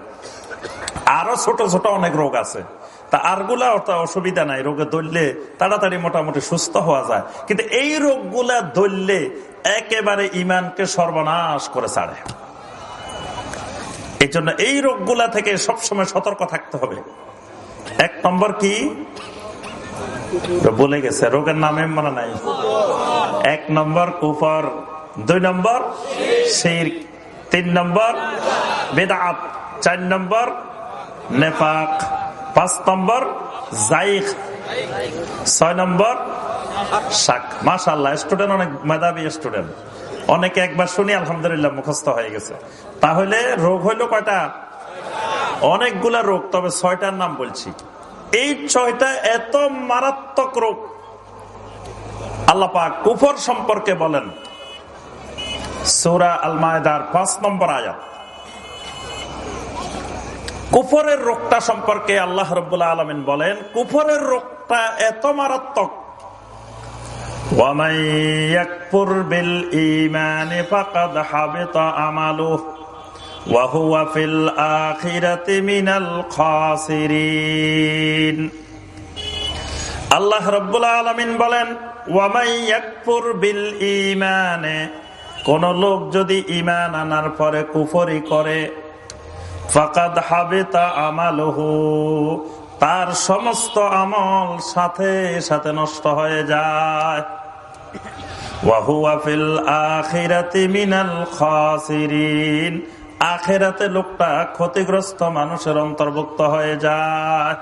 [SPEAKER 1] আরও ছোট ছোট অনেক রোগ আছে। তা আরগুলা অর্থাৎ অসুবিধা নাই, রোগে ধরলে তাড়াতাড়ি মোটামুটি সুস্থ হওয়া যায়। কিন্তু এই রোগগুলা ধরলে একেবারে ইমানকে সর্বনাশ করে ছাড়ে। এই জন্য এই রোগগুলা থেকে সবসময় সতর্ক থাকতে হবে। এক নম্বর কি? বলে গেছে, রোগের নামে মনে নাই। এক নম্বর কুফর, দুই নম্বর শির, তিন নম্বর বেদাত, চার নম্বর নেপাক পাঁচ নম্বর জাইখ ছয় নম্বর শাক। মাসাল্লাহ স্টুডেন্ট অনেক মেধাবী স্টুডেন্ট অনেকে একবার শুনি, আলহামদুলিল্লাহ, মুখস্থ হয়ে গেছে। তাহলে রোগ হইল কয়টা? অনেকগুলা রোগ, তবে ছয়টার নাম বলছি। এই ছয়টা এত মারাত্মক রোগ। আল্লাপা কুফর সম্পর্কে বলেন। সৌরা আল মায়দার পাঁচ নম্বর আয়াত। কুফরের রোগটা সম্পর্কে আল্লাহ রবাহ আলমিন বলেন, কুফরের রোগটা এত মারাত্মক আল্লাহ রব্বুল আলমিন বলেন ওয়ামাইয়াকপুর বিল ইমানে কোন লোক যদি ইমান আনার পরে কুফরি করে, ফাকাদ হাবেতা আমালহু তার সমস্ত আমল সাথে সাথে নষ্ট হয়ে যায়। আখেরাতে লোকটা ক্ষতিগ্রস্ত মানুষের অন্তর্ভুক্ত হয়ে যায়।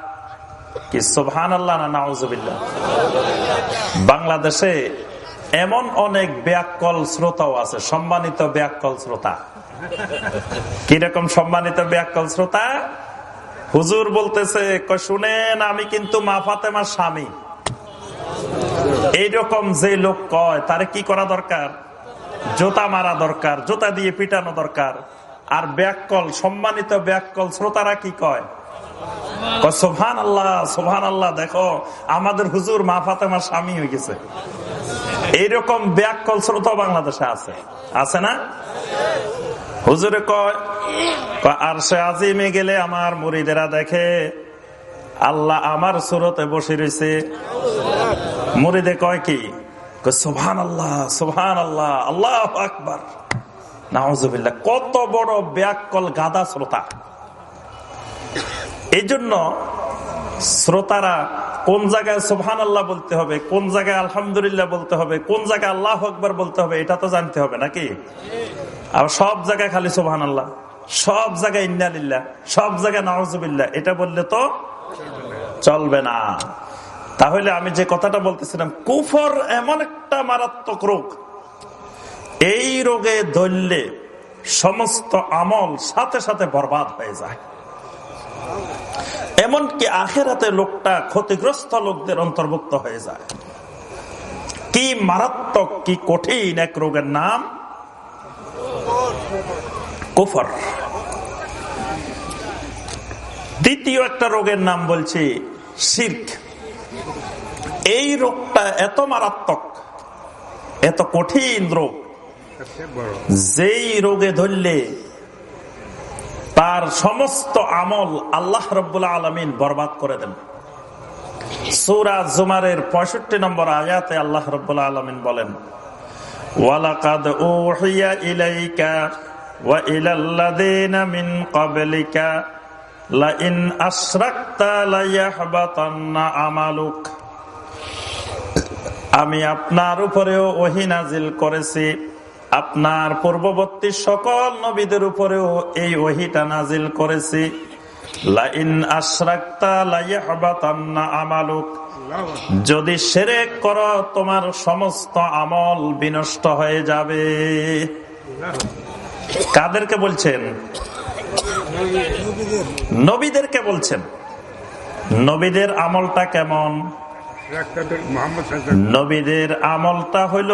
[SPEAKER 1] বাংলাদেশে এমন অনেক ব্যাকল শ্রোতাও আছে, সম্মানিত ব্যাকল শ্রোতা। কীরকম সম্মানিত ব্যাকল শ্রোতা? হুজুর বলতেছে শুনেন, আমি কিন্তু মা ফাতেমার স্বামী। এইরকম যে লোক কয়, তারে কি করা দরকার? জোতা মারা দরকার, জোতা দিয়ে পিটানো দরকার। আর ব্যাকল সম্মানিত ব্যাকল শ্রোতারা কি কয়? সোভান আল্লাহ সোভান আল্লাহ দেখো, আমাদের হুজুর মা ফাতেমার স্বামী হয়ে গেছে। এইরকম ব্যাকল শ্রোতা বাংলাদেশে আছে। আছে না? হুজুরে কয় আর সে আজিমে গেলে আমার মুড়িদেরা দেখে আল্লাহ আমার সুরতে বসে রয়েছে। মুড়িদে কয় কি? সোভান আল্লাহ সোভান আল্লাহ আল্লাহ আকবর। নাহজুবিল্লাহ কত বড় ব্যাকল গাদা শ্রোতা। এই জন্য শ্রোতারা কোন জায়গায় সোহান আল্লাহ বলতে হবে, কোন জায়গায় আলহামদুলিল্লাহ বলতে হবে, কোন জায়গায় আল্লাহ আকবর বলতে হবে, এটা তো জানতে হবে নাকি? আর সব জায়গায় খালি সোহান আল্লাহ সব জায়গায় ইন্দালিল্লাহ সব জায়গায় নওয়াজবিল্লা এটা বললে তো চলবে না। তাহলে আমি যে কথাটা বলতেছিলাম, কুফর এমন একটা মারাত্মক রোগ। এই রোগে ধরলে সমস্ত আমল সাথে সাথে বরবাদ হয়ে যায়। এমনকি আখেরাতে লোকটা ক্ষতিগ্রস্ত লোকদের অন্তর্ভুক্ত হয়ে যায়। কি মারাত্মক, কি কঠিন এক রোগের নাম কুফর। দ্বিতীয় একটা রোগের নাম বলছি শির্ক। এই রোগটা এত মারাত্মক, এত কঠিন রোগ, যেই রোগে ধরলে তার সমস্ত আমল আল্লাহ রব্বুল্লা আলমিন বরবাদ করে দেন। সৌরা জুমারের পঁয়ষট্টি নম্বর আয়াতে আল্লাহ রব্বুল্লা আলমিন বলেন ওয়ালাকাদ ওহিয়া ইলাইকা ওয়া ইলাল্লাযীনা মিন ক্বাবলিকা, লাইন আশরাকতা লায়াহবাতান্না আমালুক। আমি আপনার উপরেও ওহি নাজিল করেছি। আপনার পূর্ববর্তী সকল নবীদের উপরেও এই ওহিটা নাজিল করেছি। লাইন আশরাকতা লাইয়াহবাতান্না আমালুক। যদি সেরেক কর, তোমার সমস্ত আমল বিনষ্ট হয়ে যাবে। কাদেরকে বলছেন? নবীদেরকে বলছেন। নবীদের আমলটা কেমন? নবীদের আমলটা হইল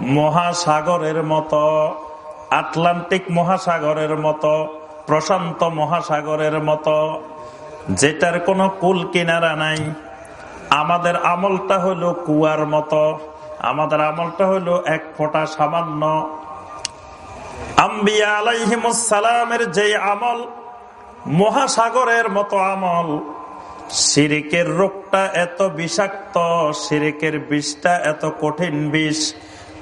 [SPEAKER 1] মহাসাগরের মতো, আটলান্টিক মহাসাগরের মতো, প্রশান্ত মহাসাগরের মতো, যেটার কোনো কুল কিনারা নাই। আমাদের আমলটা হলো কুয়ার মতো। আমাদের আমলটা হলো এক ফোঁটা সামান্য। আম্বিয়া আলাইহিমুসালামের যে আমল, মহাসাগরের মতো আমল। সিরিকের রোগটা এত বিষাক্ত সিরিকের বিষটা এত কঠিন বিষ।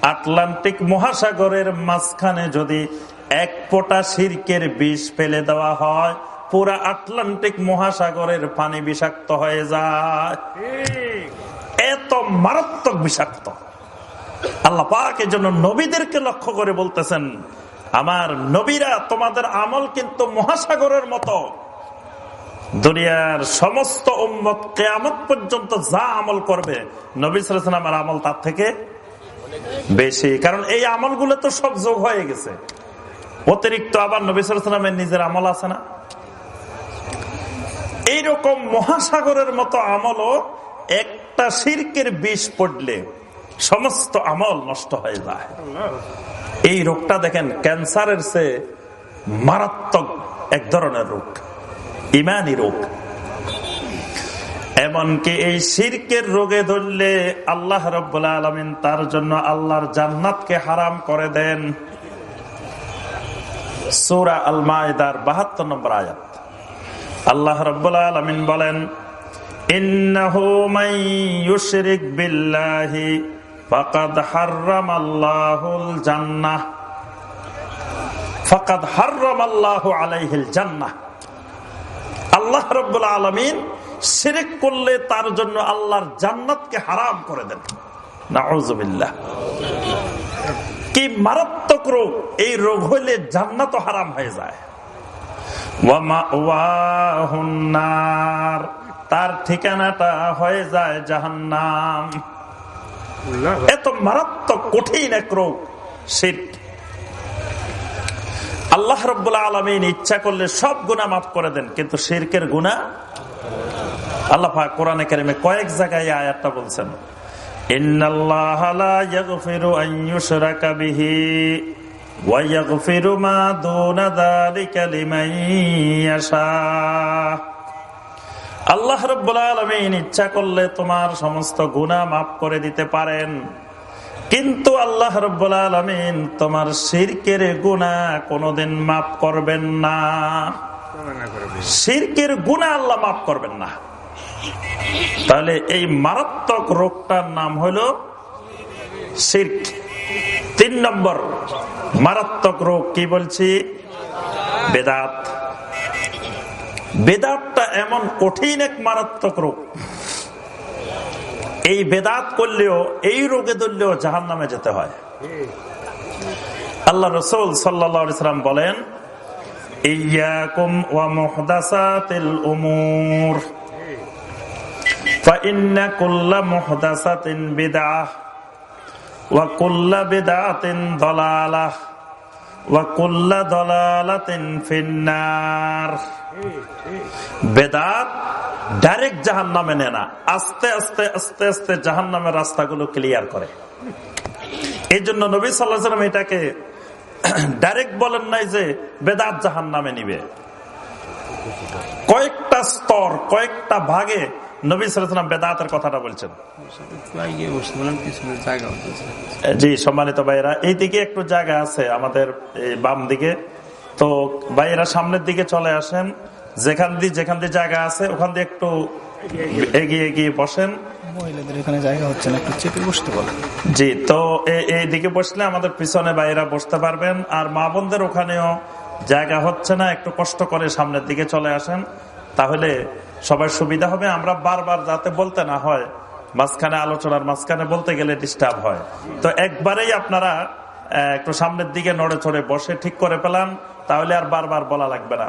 [SPEAKER 1] আটলান্টিক মহাসাগরের মাঝখানে যদি এক পোটা সিরকের বিষ ফেলে দেওয়া হয় পুরা আটলান্টিক মহাসাগরের পানি বিষাক্ত হয়ে যায়। এত মারাত্মক বিষাক্ত। আল্লাহ পাক জন্য নবীদেরকে লক্ষ্য করে বলতেছেন, আমার নবীরা তোমাদের আমল কিন্তু মহাসাগরের মতো। দুনিয়ার সমস্ত উম্মত কেয়ামত পর্যন্ত যা আমল করবে, নবী সালামের আমল তার থেকে বেশি। কারণ এই আমলগুলো তো সব যোগ হয়ে গেছে। অতিরিক্ত আবার নবী সালামের নিজের আমল আছে না। এইরকম মহাসাগরের মতো আমলও একটা সিরকের বিষ পড়লে সমস্ত আমল নষ্ট হয়ে যায়। এই রোগটা দেখেন, ক্যান্সারের সে মারাত্মক এক ধরনের রোগ, ইমানি রোগ। এমনকি এই সিরকের রোগে ধরলে আল্লাহ রব্বুল্লা আলমিন তার জন্য আল্লাহর জান্নাতকে হারাম করে দেন। সুরা আল মায়দার বাহাত্তর নম্বর আয়াত। আল্লাহ আলমিন বলেন আল্লাহ রব্বুল আলমিন সেরেক করলে তার জন্য আল্লাহর জান্নাতকে হারাম করে দেন। নাউজুবিল্লাহ কি মারাত্মক রোগ, এই রোগ হইলে জান্নাত হারাম হয়ে যায়। তার ঠিকানাটা হয়ে যায় জাহান্নাম। এত মারাত্মক কঠিন এক রোগ শীত আল্লাহ রব্বুল্লা আলমিন ইচ্ছা করলে সব গুণা মাফ করে দেন, কিন্তু শিরকের গুণা আল্লাহ কোরআনে কারিমে কয়েক জায়গায় আয়াতটা বলছেন আল্লাহ রব্বুল আলমিন ইচ্ছা করলে তোমার সমস্ত গুণা মাফ করে দিতে পারেন। কিন্তু আল্লাহ রব্বুল আলমিন তোমার শিরকের গুণা কোনদিন মাফ করবেন না। শিরকের গুণা আল্লাহ মাফ করবেন না। তাহলে এই মারাত্মক রোগটার নাম হলো শির্ক। তিন নম্বর, মারাত্মক রোগ কি বলছি? বেদাত। বেদাতটা এমন কঠিন এক মারাত্মক রোগ। এই বেদাত করলেও, এই রোগে ধরলেও জাহান নামে যেতে হয়। আল্লাহ রসুল সাল্লাম বলেন ইয়াকুম وكل بدعة ضلالة وكل ضلالة في النار বেদাত ডাইরেক্ট জাহান নামে নেয় না আস্তে আস্তে আস্তে আস্তে জাহান নামের রাস্তাগুলো ক্লিয়ার করে এই জন্য নবী সাল্লাম এটাকে ডাইরেক্ট বলেন নাই যে বেদাত জাহান নামে নিবে কয়েকটা স্তর কয়েকটা ভাগে নবী সালাম বেদাতের কথাটা বলছেন জি সম্মানিত ভাইয়েরা এইদিকে একটু জায়গা আছে আমাদের বাম দিকে। তো ভাইয়েরা সামনের দিকে চলে আসেন। যেখান দিয়ে যেখান দিয়ে জায়গা আছে ওখান দিয়ে একটু এগিয়ে এগিয়ে বসেন।
[SPEAKER 2] মহিলাদের এখানে জায়গা হচ্ছে না একটু চেপে বসতে বলেন।
[SPEAKER 1] জি তো এই দিকে বসলে আমাদের পিছনে বসতে পারবেন। আর মা বোনদের ওখানেও জায়গা হচ্ছে না একটু কষ্ট করে সামনের দিকে চলে আসেন। তাহলে সবার সুবিধা হবে আমরা বারবার যাতে বলতে না হয় মাঝখানে আলোচনার মাঝখানে বলতে গেলে ডিস্টার্ব হয়। তো একবারেই আপনারা একটু সামনের দিকে নড়ে চড়ে বসে ঠিক করে পেলাম, তাহলে আর বারবার বলা লাগবে না।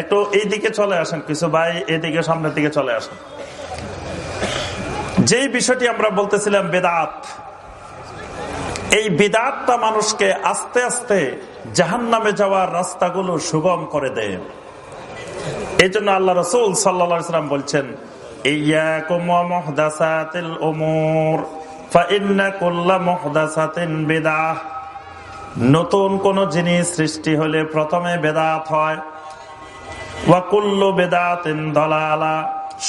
[SPEAKER 1] একটু এই দিকে চলে আসেন, কিছু ভাই এইদিকে সামনের দিকে চলে আসেন। যেই বিষয়টি আমরা বলতেছিলাম বেদাত, এই বেদাতটা মানুষকে আস্তে আস্তে জাহান নামে যাওয়ার রাস্তাগুলো সুগম করে দেয়। এই জন্য আল্লাহ রসুল সাল্লাম বলছেন নতুন কোন জিনিস সৃষ্টি হলে প্রথমে বেদাত হয়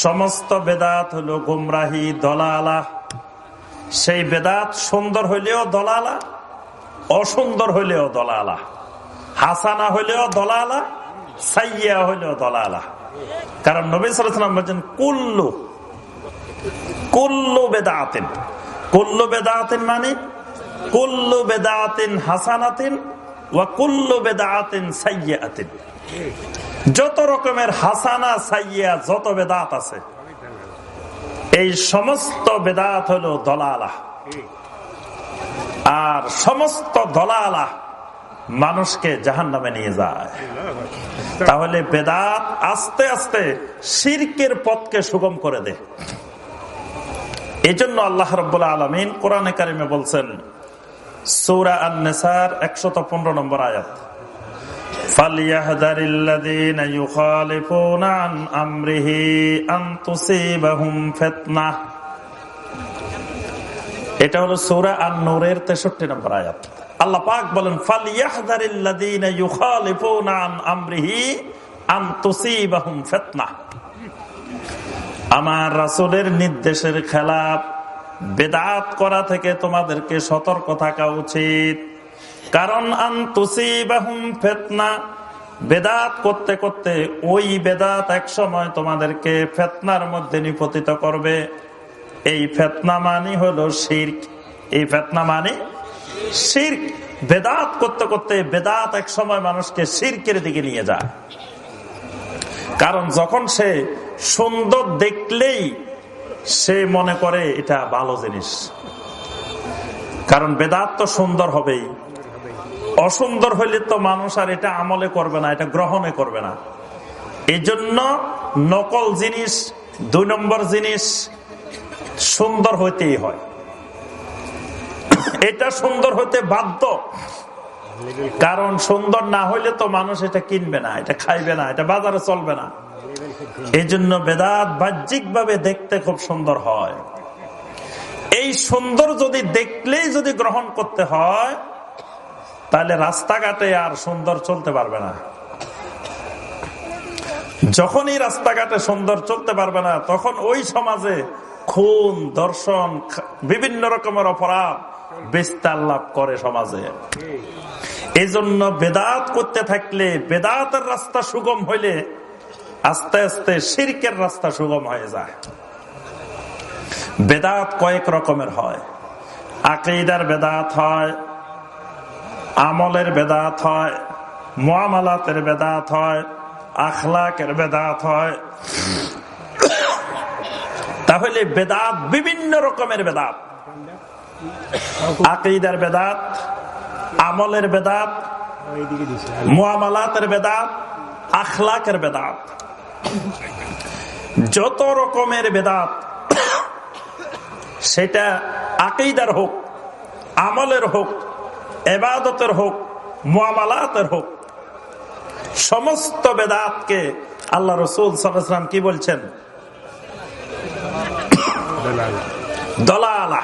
[SPEAKER 1] সমস্ত বেদাত হলো গুমরাহি দলালা সেই বেদাত সুন্দর হইলেও দলালা, অসুন্দর হইলেও দলালা, হাসানা হইলেও দলালা সাইয়া হইলেও দলালা। কারণ নবী সালাম বলছেন, কুল্লু কুল্লু বেদাতিন কুল্লু বেদাতিন মানে কুল্লু বেদাতিন হাসানাতিন ওয়া কুল্লু বেদাতিন সাইয়াতিন যত রকমের হাসানা, সাইয়া, যত বেদাত আছে, এই সমস্ত বেদাত হলো দলালা। আর সমস্ত দলালা মানুষকে জাহান নামে নিয়ে যায়। তাহলে বেদাত আস্তে আস্তে শির্কের পথকে সুগম করে দে। এই জন্য আল্লাহ রবাহ আলমিন কোরআনে কারিমে বলছেন, সৌরা আন্নেসার একশত পনেরো নম্বর আয়াত। এটা হলো সৌরা আন্নুরের তেষট্টি নম্বর আয়াত। আল্লাহ পাক বলেন আমার রাসুলের নির্দেশের খেলাপ বেদাত করা থেকে তোমাদেরকে সতর্ক থাকা উচিত। কারণ আন্তুসিবাহুম ফেতনা, বেদাত করতে করতে ওই বেদাত এক সময় তোমাদেরকে ফেতনার মধ্যে নিপতিত করবে। এই ফেতনা মানি হলো শির্ক। এই ফেতনা মানি শির্ক, বেদাত করতে করতে বেদাত এক সময় মানুষকে শির্কের দিকে নিয়ে যায়। কারণ যখন সে সুন্দর দেখলেই সে মনে করে এটা ভালো জিনিস। কারণ বেদাত তো সুন্দর হবেই। অসুন্দর হইলে তো মানুষ আর এটা আমলে করবে না, এটা গ্রহণে করবে না। এই জন্য নকল জিনিস, দুই নম্বর জিনিস, সুন্দর হইতেই হয়। এটা সুন্দর হতে বাধ্য। কারণ সুন্দর না হইলে তো মানুষ এটা কিনবে না, এটা খাইবে না, এটা বাজারে চলবে না। এই জন্য বেদাত বাহ্যিক ভাবে দেখতে খুব সুন্দর হয়। এই সুন্দর যদি দেখলেই যদি গ্রহণ করতে হয়, তাহলে রাস্তাঘাটে আর সুন্দর চলতে পারবে না। যখনই রাস্তাঘাটে সুন্দর চলতে পারবে না, তখন ওই সমাজে খুন, দর্শন, বিভিন্ন রকমের অপরাধ বিস্তার লাভ করে সমাজে। এই জন্য বেদাত করতে থাকলে বেদাতের রাস্তা সুগম হইলে আস্তে আস্তে শিরকের রাস্তা সুগম হয়ে যায়। বেদাত কয়েক রকমের হয়। আকেইদার বেদাত হয়, আমলের বেদাত হয় মোয়ামালাতের বেদাত হয়, আখলাকের বেদাত হয়। তাহলে বেদাত বিভিন্ন রকমের বেদাত। আকিদার বেদাত, আমলের বেদাত, মুআমালাতের বেদাত, আখলাকের বেদাত। যত রকমের বেদাত, সেটা আকিদার হোক, আমলের হোক, এবাদতের হোক, মুআমালাতের হোক, সমস্ত বেদাতকে আল্লাহ রসুল সাল্লাম কি বলছেন? দলালা।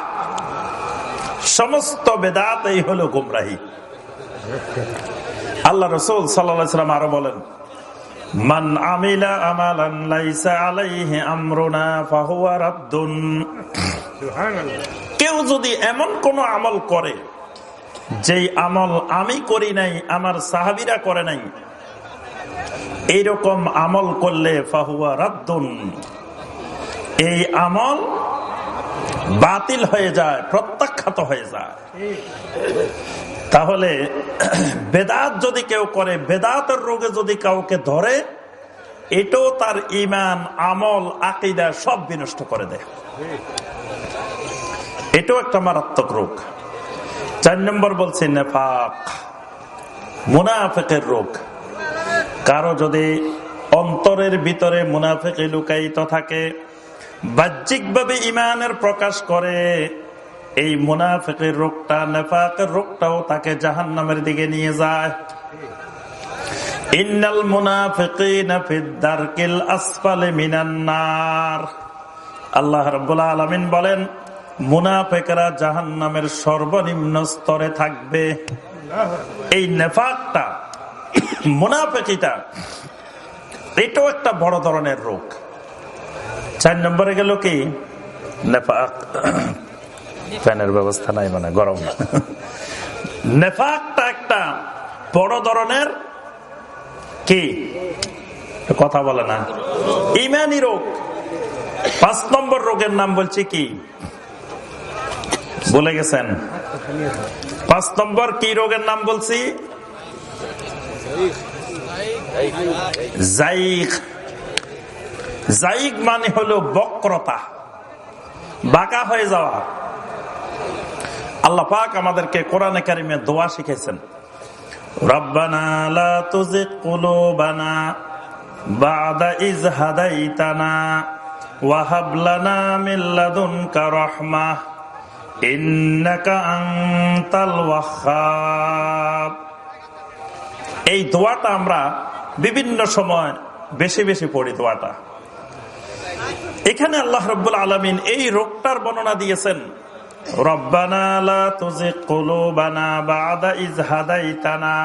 [SPEAKER 1] সমস্ত বেদাত এই হলো গুমরাহি। আল্লাহ রসুল সাল্লাম আরও বলেন, মান আমিলা আমালান লাইসা আলাইহি আমরুনা ফাহুয়া রাদ্দুন। কেউ যদি এমন কোন আমল করে, যেই আমল আমি করি নাই, আমার সাহাবিরা করে নাই, এইরকম আমল করলে ফাহুয়া রাদ্দুন। এই আমল বাতিল হয়ে যায়, প্রত্যাখ্যাত হয়ে যায়। তাহলে, বেদাত যদি কেউ করে, বেদাতের রোগে যদি কাউকে ধরে, এটাও তার ইমান আমল, আকিদা সব বিনষ্ট করে দেয়। এটাও একটা মারাত্মক রোগ। চার নম্বর বলছে নেফাক। মুনাফেকের রোগ। কারও যদি অন্তরের ভিতরে মুনাফেকে লুকায়িত থাকে বাহ্যিকভাবে ইমানের প্রকাশ করে। এই মুনাফেকের রোগটা, নেফাকের রোগটাও তাকে জাহান নামের দিকে নিয়ে যায়। ইন্নাল আসফালে মিনান্নার বলেন, মুনাফেকরা সর্বনিম্ন স্তরে থাকবে। এই নেফাকটা, মুনাফেকিটা, এটাও একটা বড় ধরনের রোগ। চার নম্বরে গেল কি? ফ্যানের ব্যবস্থা নাই মানে গরম। নেফাকটা একটা বড় ধরনের কি? কথা বলে না। ইমানি রোগ। পাঁচ নম্বর রোগের নাম বলছি কি? বলে গেছেন? পাঁচ নম্বর কি রোগের নাম বলছি? জাইক জাইক মানে হলো বক্রতা, বাঁকা হয়ে যাওয়া। আল্লাহ পাক আমাদেরকে কোরআনে কারিমে দোয়া শিখেছেন এই দোয়াটা আমরা বিভিন্ন সময় বেশি বেশি পড়ি দোয়াটা। এখানে আল্লাহ রব্বুল আলমিন এই রোগটার বর্ণনা দিয়েছেন। রব্বানা লা তুজিগ কুলুবানা বাদা ইজ হাদাইতানা।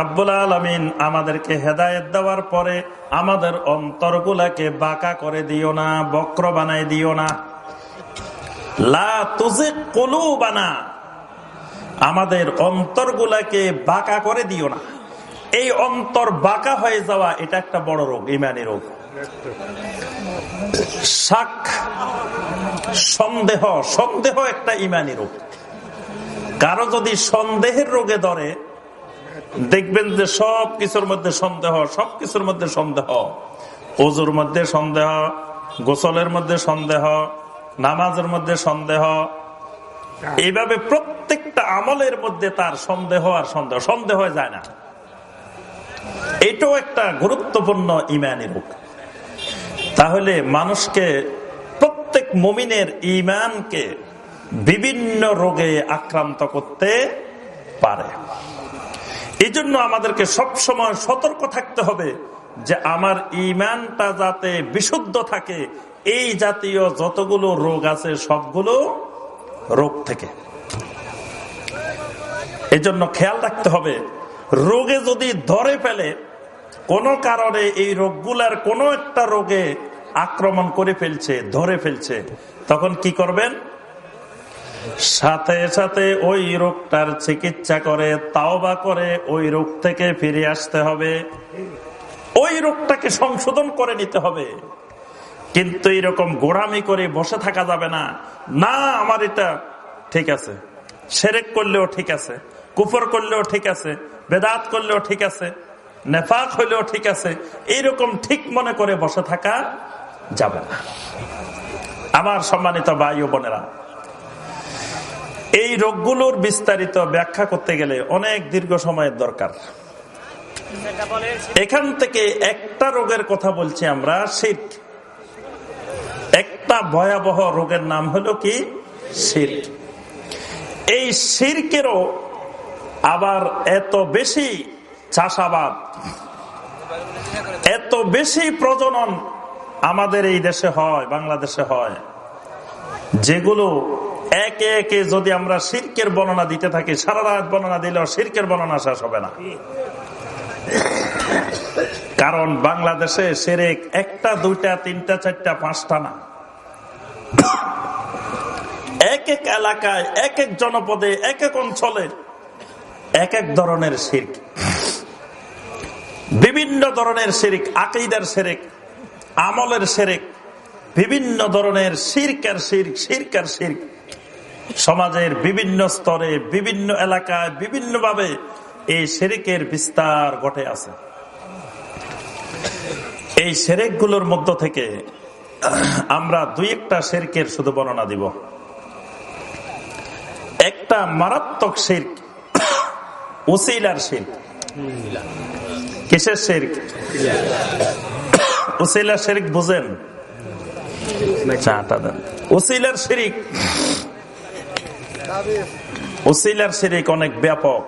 [SPEAKER 1] রব্বুল আলমিন আমাদেরকে হেদায়েত দেওয়ার পরে আমাদের অন্তরগুলাকে বাঁকা করে দিও না, বক্র বানাই দিও না। লা তুজিগ কুলুবানা, আমাদের অন্তরগুলাকে বাঁকা করে দিও না। এই অন্তর বাঁকা হয়ে যাওয়া এটা একটা বড় রোগ, ইমানি রোগ। শাক, সন্দেহ সন্দেহ একটা ইমানি রোগ। কারও যদি সন্দেহের রোগে ধরে, দেখবেন যে সব কিছুর মধ্যে সন্দেহ, সব কিছুর মধ্যে সন্দেহ। ওজুর মধ্যে সন্দেহ, গোসলের মধ্যে সন্দেহ, নামাজের মধ্যে সন্দেহ। এইভাবে প্রত্যেকটা আমলের মধ্যে তার সন্দেহ আর সন্দেহ সন্দেহ যায় না। এটাও একটা গুরুত্বপূর্ণ ইমানি রোগ। তাহলে মানুষকে, প্রত্যেক মমিনের ইমানকে বিভিন্ন রোগে আক্রান্ত করতে পারে। এই জন্য আমাদেরকে সবসময় সতর্ক থাকতে হবে যে আমার ইমানটা যাতে বিশুদ্ধ থাকে, এই জাতীয় যতগুলো রোগ আছে সবগুলো রোগ থেকে। এই জন্য খেয়াল রাখতে হবে, রোগে যদি ধরে ফেলে কোনো কারণে এই রোগগুলার কোনো একটা রোগে আক্রমণ করে ফেলছে, ধরে ফেলছে। তখন কি করবেন? সাথে সাথে ওই রোগটার চিকিৎসা করে, তাওবা করে, ওই রোগ থেকে ফিরে আসতে হবে। ওই রোগটাকে সংশোধন করে নিতে হবে। কিন্তু এরকম গোড়ামি করে বসে থাকা যাবে না। না, আমার এটা ঠিক আছে। সেরেক করলেও ঠিক আছে। কুফর করলেও ঠিক আছে। বেদাত করলেও ঠিক আছে। নেফাক হইলেও ঠিক আছে, এইরকম ঠিক মনে করে বসে থাকা যাবে না। আমার সম্মানিত ভাই ও বোনেরা, এই রোগগুলোর বিস্তারিত ব্যাখ্যা করতে গেলে অনেক দীর্ঘ সময়ের দরকার। এখান থেকে একটা রোগের কথা বলছি আমরা শীত একটা ভয়াবহ রোগের নাম হলো কি? শির্ক এই শির্কেরও আবার এত বেশি চাষাবাদ। এত বেশি প্রজনন আমাদের এই দেশে হয়, বাংলাদেশে হয়, যেগুলো একে একে যদি আমরা শির্কের বর্ণনা দিতে থাকি, সারা রাত বর্ণনা দিলেও শির্কের বর্ণনা শেষ হবে না। কারণ বাংলাদেশে সেরেক একটা, দুইটা, তিনটা, চারটা, পাঁচটা না। এক এক এলাকায় এক এক জনপদে, এক এক অঞ্চলে এক এক ধরনের শির্ক বিভিন্ন ধরনের শিরিক, আকিদার সেরেক আমলের সেরেক বিভিন্ন ধরনের শিরকার শির শিরকার শির সমাজের বিভিন্ন স্তরে, বিভিন্ন এলাকায়, বিভিন্নভাবে এই সেরেকের বিস্তার ঘটে আছে। এই সেরেকগুলোর মধ্য থেকে আমরা দুই একটা শেরকের শুধু বর্ণনা দিব। একটা মারাত্মক শির্ক, উসিলার শির্ক। কিসের শির্ক? উসিলার শির্ক বুঝেন? চাটা দেন উসিলার শিরিক। উসিলার শিরিক অনেক ব্যাপক।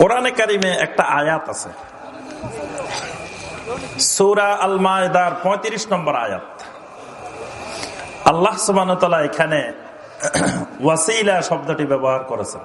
[SPEAKER 1] কোরআনে কারিমে একটা আয়াত আছে। সৌরা আল মায়দার পঁয়ত্রিশ নম্বর আয়াত। আল্লাহ সুবান এখানে ওয়াসিলা শব্দটি ব্যবহার করেছেন।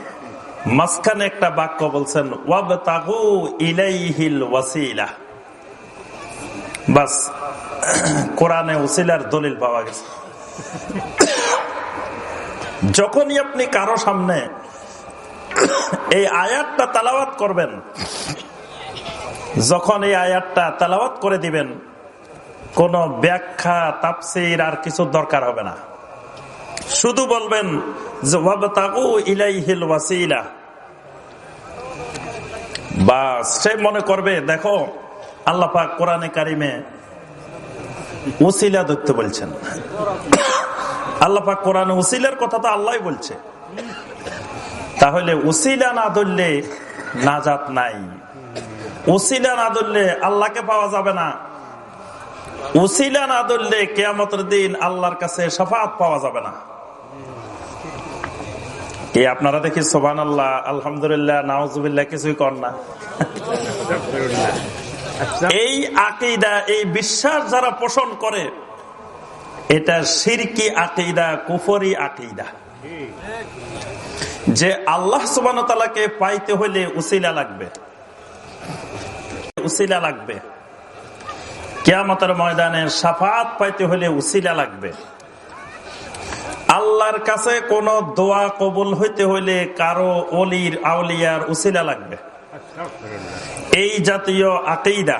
[SPEAKER 1] মাঝখানে একটা বাক্য বলছেন ইলাইহিল ওয়াসিলা। বাস, কোরআনে উসিলার দলিল পাওয়া গেছে। যখনই আপনি কারও সামনে এই আয়াতটা তালাবাত করবেন, যখন এই আয়াতটা তালাবাত করে দিবেন, কোন ব্যাখ্যা তাপসির আর কিছু দরকার হবে না। শুধু বলবেন যে বা সে মনে করবে, দেখো আল্লাপাক কোরআনে কারিমে উসিলা ধরতে বলছেন। আল্লাপাক কোরআনে উসিলার কথা তো আল্লাহ বলছে। তাহলে উসিলা না ধরলে নাজাত নাই। উসিলা না ধরলে আল্লাহকে পাওয়া যাবে না। উসিলা না ধরলে কেয়ামতের দিন আল্লাহর কাছে সাফাত পাওয়া যাবে না। এই আপনারা দেখি সোবান আল্লাহ আলহামদুলিল্লাহ নাওজুবিল্লাহ কিছুই কর না। এই আকিদা, এই বিশ্বাস যারা পোষণ করে, এটা সিরকি আকিদা, কুফরি আকিদা। যে আল্লাহ সুবানকে পাইতে হলে উসিলা লাগবে। উসিলা লাগবে। কেয়ামতের ময়দানে সাফাত পাইতে হলে উসিলা লাগবে। আল্লাহর কাছে কোন দোয়া কবুল হইতে হইলে কারও অলির আউলিয়ার উসিলা লাগবে। এই জাতীয় আকেইদা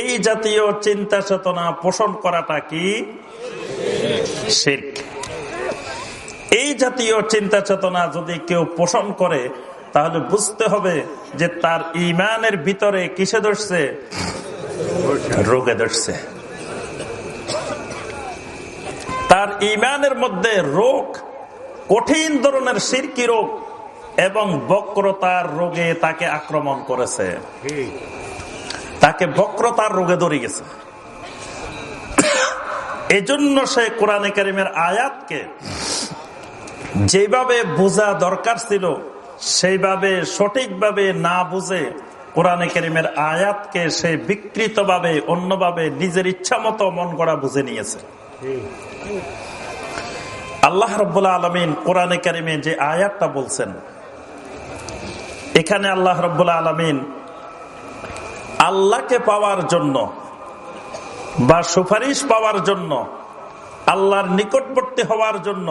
[SPEAKER 1] এই জাতীয় চিন্তা চেতনা পোষণ করাটা কি? এই জাতীয় চিন্তা চেতনা যদি কেউ পোষণ করে, তাহলে বুঝতে হবে যে তার ইমানের ভিতরে কিসে ধরছে? রোগে ধরছে। তার ইমানের মধ্যে রোগ, কঠিন ধরনের সিরকি রোগ এবং বক্রতার রোগে তাকে আক্রমণ করেছে। তাকে বক্রতার রোগে ধরে গেছে। এজন্য সে কোরআনে কারিমের আয়াতকে যেভাবে বোঝা দরকার ছিল, সেইভাবে সঠিকভাবে না বুঝে কোরআনে কেরিমের আয়াতকে সে বিকৃতভাবে, অন্যভাবে নিজের ইচ্ছা মতো মন করা বুঝে নিয়েছে। আল্লাহ রব্বুল্লা আলমিন কোরআনে কারিমে যে আয়াতটা বলছেন, এখানে আল্লাহ রব্বুল্লা আলমিন আল্লাহকে পাওয়ার জন্য বা সুপারিশ পাওয়ার জন্য, আল্লাহর নিকটবর্তী হওয়ার জন্য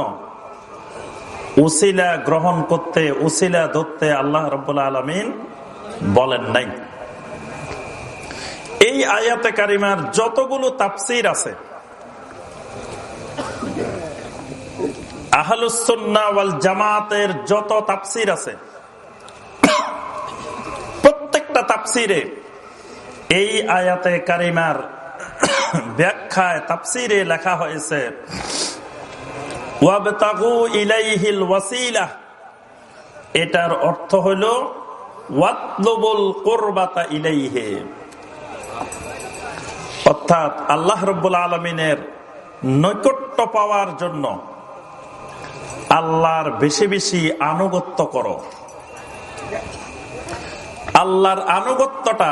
[SPEAKER 1] উসিলা গ্রহণ করতে, উসিলা ধরতে আল্লাহ রব্বুল আলমিন বলেন নাই। এই আয়াতে কারিমার যতগুলো তাপসির আছে আহলুসন্না ওয়াল জামাতের যত তাপসির আছে, প্রত্যেকটা তাপসিরে এই আয়াতে কারিমার ব্যাখ্যায় তাপসিরে লেখা হয়েছে এটার অর্থ হইল, ওয়াতলুবুল ইলাইহে। অর্থাৎ আল্লাহ রব্বুল আলমিনের নৈকট্য পাওয়ার জন্য আল্লাহর বেশি বেশি আনুগত্য করো। আল্লাহর আনুগত্যটা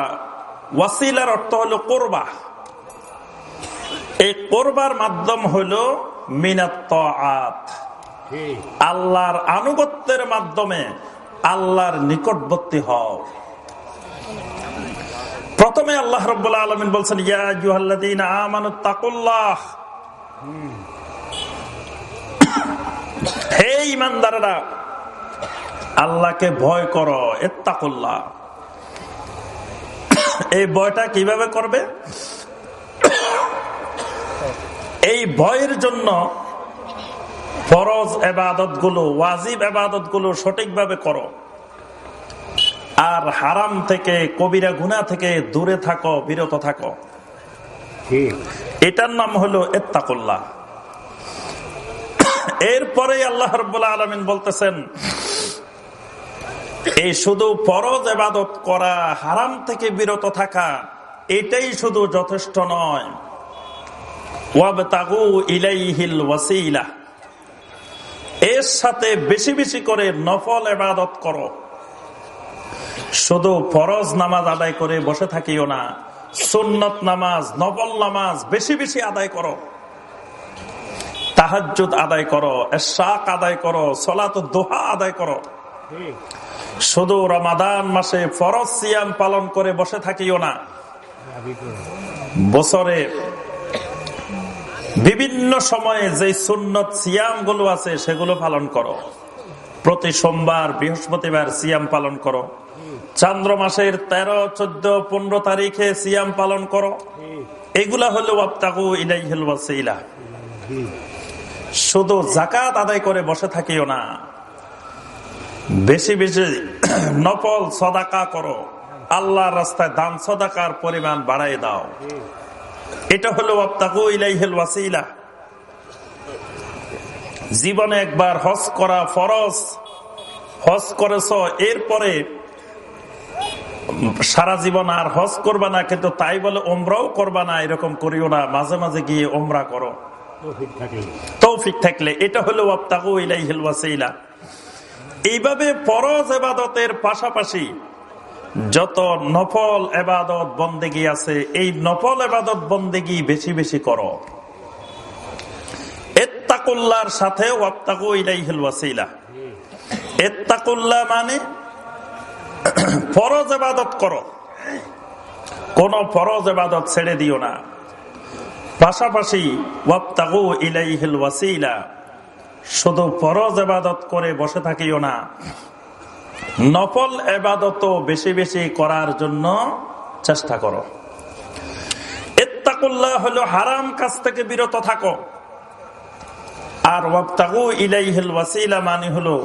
[SPEAKER 1] ওয়াসিলার অর্থ হলো কোরবা। এই কোরবার মাধ্যম হইল মিনাত আল্লাহর আনুগত্যের মাধ্যমে আল্লাহর নিকটবর্তী হও। প্রথমে আল্লাহ রব্বুল্লা আলমিন বলছেন ইয়াজুহাল্লাদিন আমানুত্তাকুল্লাহ হে ইমানদারেরা আল্লাহকে ভয় করো এত্তাকুল্লাহ। এই ভয়টা কীভাবে করবে? এই ভয়ের জন্য ফরজ এবাদতগুলো ওয়াজিব এবাদতগুলো সঠিকভাবে করো। আর হারাম থেকে কবিরা গুনা থেকে দূরে থাকো বিরত থাকো। এটার নাম হলো এত্তাকুল্লাহ। এরপরে আল্লাহ রব্বুল্লাহ আলমিন বলতেছেন, এই শুধু ফরজ এবাদত করা হারাম থেকে বিরত থাকা, এটাই শুধু যথেষ্ট নয়। এর সাথে বেশি বেশি করে নফল এবাদত করো। শুধু ফরজ নামাজ আদায় করে বসে থাকিও না, সুন্নত নামাজ, নফল নামাজ বেশি বেশি আদায় করো। তাহাজুদ আদায় করো শাক আদায় করো, সলাত দোহা আদায় করো। শুধু রমাদান মাসে ফরজ সিয়াম পালন করে বসে থাকিও না। বছরে বিভিন্ন সময়ে যে সুন্নত সিয়ামগুলো আছে, সেগুলো পালন করো। প্রতি সোমবার, বৃহস্পতিবার সিয়াম পালন করো। চন্দ্র মাসের তেরো, চোদ্দ, পনেরো তারিখে সিয়াম পালন করো। এগুলা হলো আপ্তাকু ইলাইহিল ওয়াসিলা। শুধু জাকাত আদায় করে বসে থাকিও না। বেশি বেশি নফল সদাকা করো। আল্লাহ রাস্তায় দান সদাকার পরিমাণ বাড়াই দাও। এটা হলো ওয়াসিলা। জীবনে একবার হজ করা ফরজ। হজ করেছ, এরপরে সারা জীবন আর হজ করবা না, কিন্তু তাই বলে ওমরাও করবা না, এরকম করিও না। মাঝে মাঝে গিয়ে ওমরা করো। তৌফিক থাকলে, এটা হলো ওয়াসিলা। এইভাবে ফরজ এবাদতের পাশাপাশি যত নফল এবাদত বন্দেগি আছে, এই নফল এবাদত বন্দেগি বেশি বেশি করো। এত্তাকুল্লার সাথে ওয়াত্তাকু ইলাইহিল ওয়াসিলা। এত্তাকুল্লাহ মানে ফরজ এবাদত করো। কোন ফরজ এবাদত ছেড়ে দিও না। পাশাপাশি ওয়াত্তাকু ইলাইহিল ওয়াসিলা, শুধু ফরজ এবাদত করে বসে থাকিও না, নফল এবাদত বেশি বেশি করার জন্য চেষ্টা করো। এত্তাকুল্লাহ হলো হারাম কাজ থেকে বিরত থাকো। আর ওয়াবতাগু ইলাইহিল ওয়াসিলা মানে হলো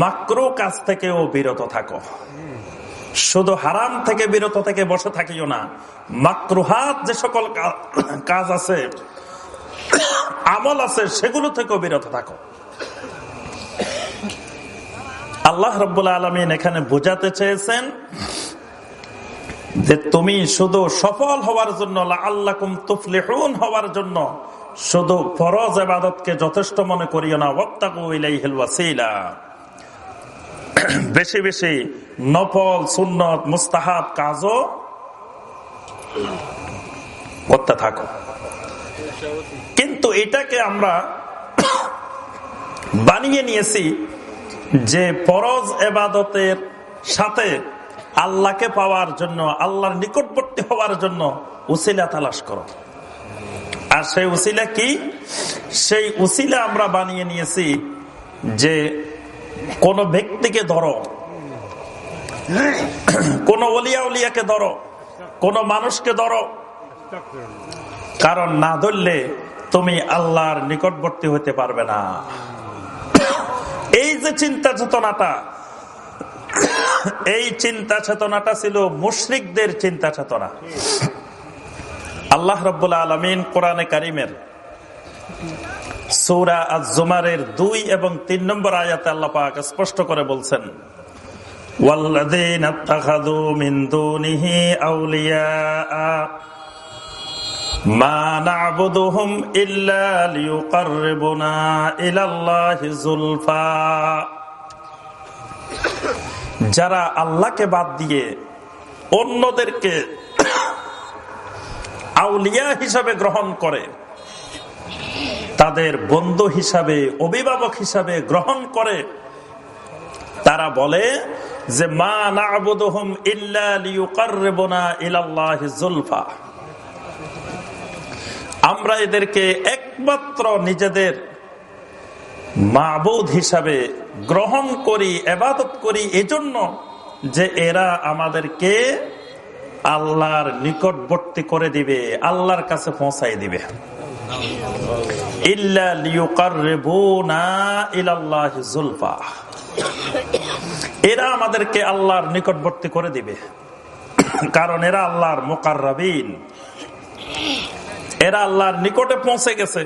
[SPEAKER 1] মাকরু কাজ থেকেও বিরত থাকো। শুধু হারাম থেকে বিরত থেকে বসে থাকিও না। মাকরুহাত যে সকল কাজ আছে, আমল আছে, সেগুলো থেকেও বিরত থাকো। আল্লাহ রব্বুল আলমিন এখানে বোঝাতে চেয়েছেন যে তুমি শুধু সফল হওয়ার জন্য আল্লাহম তুফলিহুন হওয়ার জন্য শুধু ফরজ এবাদতকে যথেষ্ট মনে করিও না ওয়াক্তাকু ইলাইহিল ওয়াসিলা। বেশি বেশি নফল, সুন্নত, মুস্তাহাব কাজও করতে থাকো। কিন্তু এটাকে আমরা বানিয়ে নিয়েছি যে ফরজ এবাদতের সাথে আল্লাহকে পাওয়ার জন্য, আল্লাহর নিকটবর্তী হওয়ার জন্য উসিলা তালাশ করো। আর সেই উসিলা কি? সেই উসিলা আমরা বানিয়ে নিয়েছি যে কোন ব্যক্তিকে ধরো। কোন অলিয়া উলিয়াকে ধরো। কোন মানুষকে ধরো। কারণ না ধরলে তুমি আল্লাহর নিকটবর্তী হতে পারবে না। এই যে চিন্তা চেতনাটা, এই চিন্তা চেতনাটা ছিল মুশরিকদের চিন্তা চেতনা। আল্লাহ রব্বুল্লা আলমিন কোরআনে কারিমের সৌরা আজ জুমারের দুই এবং তিন নম্বর আয়াতে আল্লাহ স্পষ্ট করে বলছেন যারা আল্লাহকে বাদ দিয়ে অন্যদেরকে আউলিয়া হিসাবে গ্রহণ করে তাদের বন্ধু হিসাবে, অভিভাবক হিসাবে গ্রহণ করে। তারা বলে যে, মা নাবুদহম আমরা এদেরকে একমাত্র নিজেদের মাবুদ হিসাবে গ্রহণ করি, এবাদত করি, এজন্য যে এরা আমাদেরকে আল্লাহর নিকটবর্তী করে দিবে, আল্লাহর কাছে পৌঁছাই দিবে। এরা আমাদেরকে আল্লাহর নিকটবর্তী করে দিবে। কারণ এরা আল্লাহর মোকারবিন এরা আল্লাহর নিকটে পৌঁছে গেছে।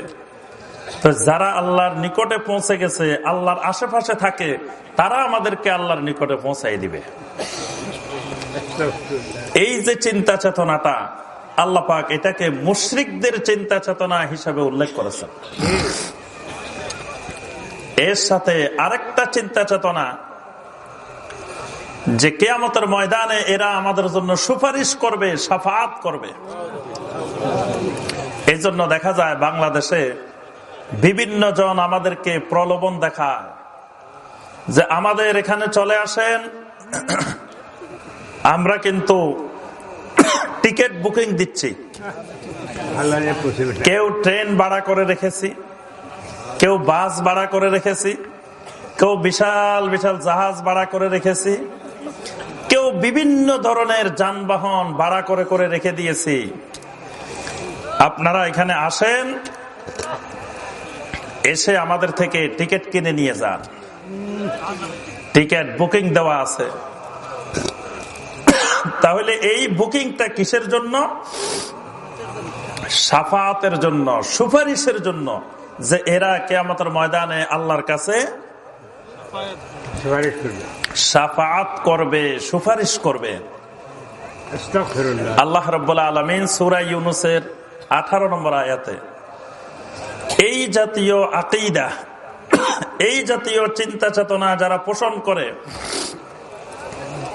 [SPEAKER 1] তো যারা আল্লাহর নিকটে পৌঁছে গেছে, আল্লাহর আশেপাশে থাকে, তারা আমাদেরকে আল্লাহর নিকটে পৌঁছাই দিবে। এই যে চিন্তা চেতনাটা আল্লাহ পাক এটাকে মুশরিকদের চিন্তা চেতনা হিসাবে উল্লেখ করেছেন। এর সাথে আরেকটা চিন্তা চেতনা, যে কেয়ামতের ময়দানে এরা আমাদের জন্য সুপারিশ করবে সাফাত করবে। এই জন্য দেখা যায় বাংলাদেশে বিভিন্ন জন আমাদেরকে প্রলোভন দেখায়, যে আমাদের এখানে চলে আসেন, আমরা কিন্তু টিকিট বুকিং দিচ্ছি। কেউ ট্রেন ভাড়া করে রেখেছি, কেউ বাস ভাড়া করে রেখেছি, কেউ বিশাল বিশাল জাহাজ ভাড়া করে রেখেছি, কেউ বিভিন্ন ধরনের যানবাহন ভাড়া করে করে রেখে দিয়েছি। আপনারা এখানে আসেন, এসে আমাদের থেকে টিকিট কিনে নিয়ে যান। টিকিট বুকিং দেওয়া আছে। তাহলে এই বুকিংটা কিসের জন্য? সাফাতের জন্য সুপারিশের জন্য যে এরা কেয়ামতের ময়দানে আল্লাহর কাছে সাফাত করবে সুপারিশ করবে। আল্লাহ রব্বুল্লা আলমিন সুরাই ইউনুসের আঠারো নম্বর আয়াতে এই জাতীয় আকিদা এই জাতীয় চিন্তা চেতনা যারা পোষণ করে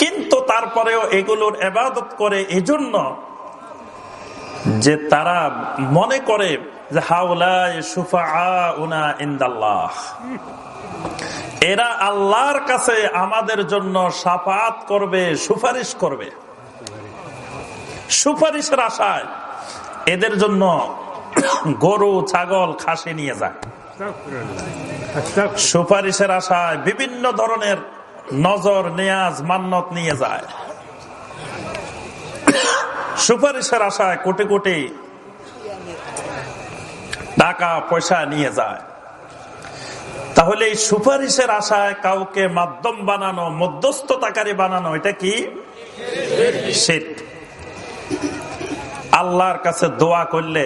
[SPEAKER 1] কিন্তু তারপরেও এগুলোর এবাদত করে এজন্য যে তারা মনে করে যে হাউলায় সুফা উনা ইন্দাল্লাহ। এরা আল্লাহর কাছে আমাদের জন্য সাফাত করবে, সুপারিশ করবে। সুপারিশের আশায় এদের জন্য গরু, ছাগল, খাসি নিয়ে যায়। সুপারিশের আশায় বিভিন্ন ধরনের নজর নেয়াজ, মান্নত নিয়ে যায়। সুপারিশের আশায় কোটি কোটি টাকা, পয়সা নিয়ে যায়। তাহলে এই সুপারিশের আশায় কাউকে মাধ্যম বানানো, মধ্যস্থতাকারী বানানো, এটা কি? আল্লাহর কাছে দোয়া করলে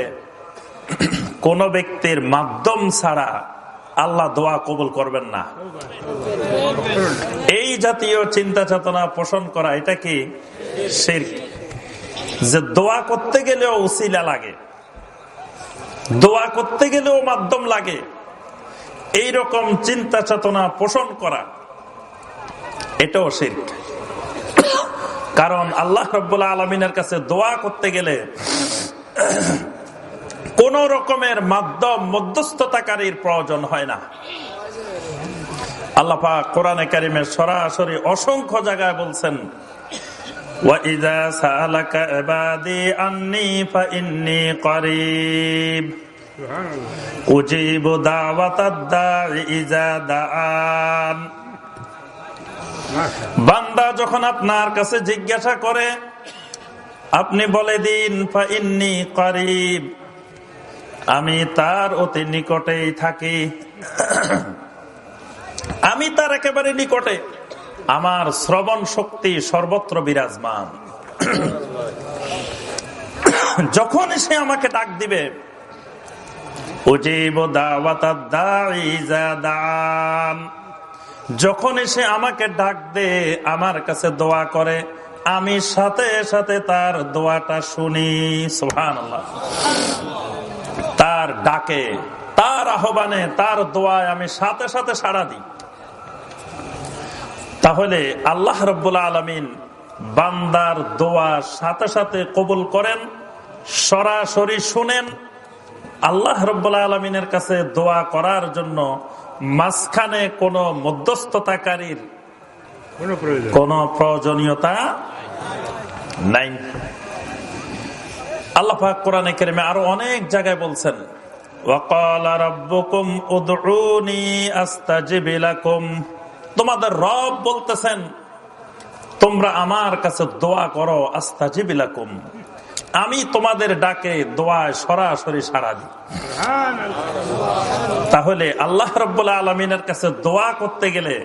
[SPEAKER 1] কোন ব্যক্তির মাধ্যম ছাড়া আল্লাহ দোয়া কবুল করবেন না। এই জাতীয় চিন্তা চেতনা পোষণ করা, এটা কি যে দোয়া করতে গেলেও উসিলা লাগে, দোয়া করতে গেলেও মাধ্যম লাগে এই রকম চিন্তা চেতনা পোষণ করা, এটাও শির্ক। কারণ আল্লাহ রব্বুল্লা আলমিনের কাছে দোয়া করতে গেলে কোন রকমের মাধ্যম মধ্যস্থতাকারীর প্রয়োজন হয় না। আল্লাপা কোরআনে কারিমে সরাসরি অসংখ্য জায়গায় বলছেন বান্দা যখন আপনার কাছে জিজ্ঞাসা করে, আপনি বলে দিন করিব। আমি তার অতি নিকটেই থাকি। আমি তার একেবারে নিকটে। আমার শ্রবণ শক্তি সর্বত্র বিরাজমান। যখন সে আমাকে ডাক দিবে যখন এসে আমাকে ডাক দে, আমার কাছে দোয়া করে, আমি সাথে সাথে তার দোয়াটা শুনি। সোহান তার ডাকে তার আহ্বানে তার দোয়ায় আমি সাথে সাথে সাড়া দিই। তাহলে আল্লাহ রব্বুল্লা আলমিন বান্দার দোয়া সাথে সাথে কবুল করেন সরাসরি শুনেন। আল্লাহ রব্বুল্লা আলমিনের কাছে দোয়া করার জন্য মাঝখানে কোন মধ্যস্থতাকারীর কোন প্রয়োজনীয়তা নাই। আল্লাহ কোরআনে কেরিমে আরও অনেক জায়গায় বলছেন তোমাদের রব বলতেছেন তোমরা আমার কাছে দোয়া করো আস্তা জিবিলাকুম আমি তোমাদের ডাকে দোয়ায় সরাসরি সাড়া দিই। তাহলে আল্লাহ রব্বুল্লাহ আলমিনের কাছে দোয়া করতে গেলে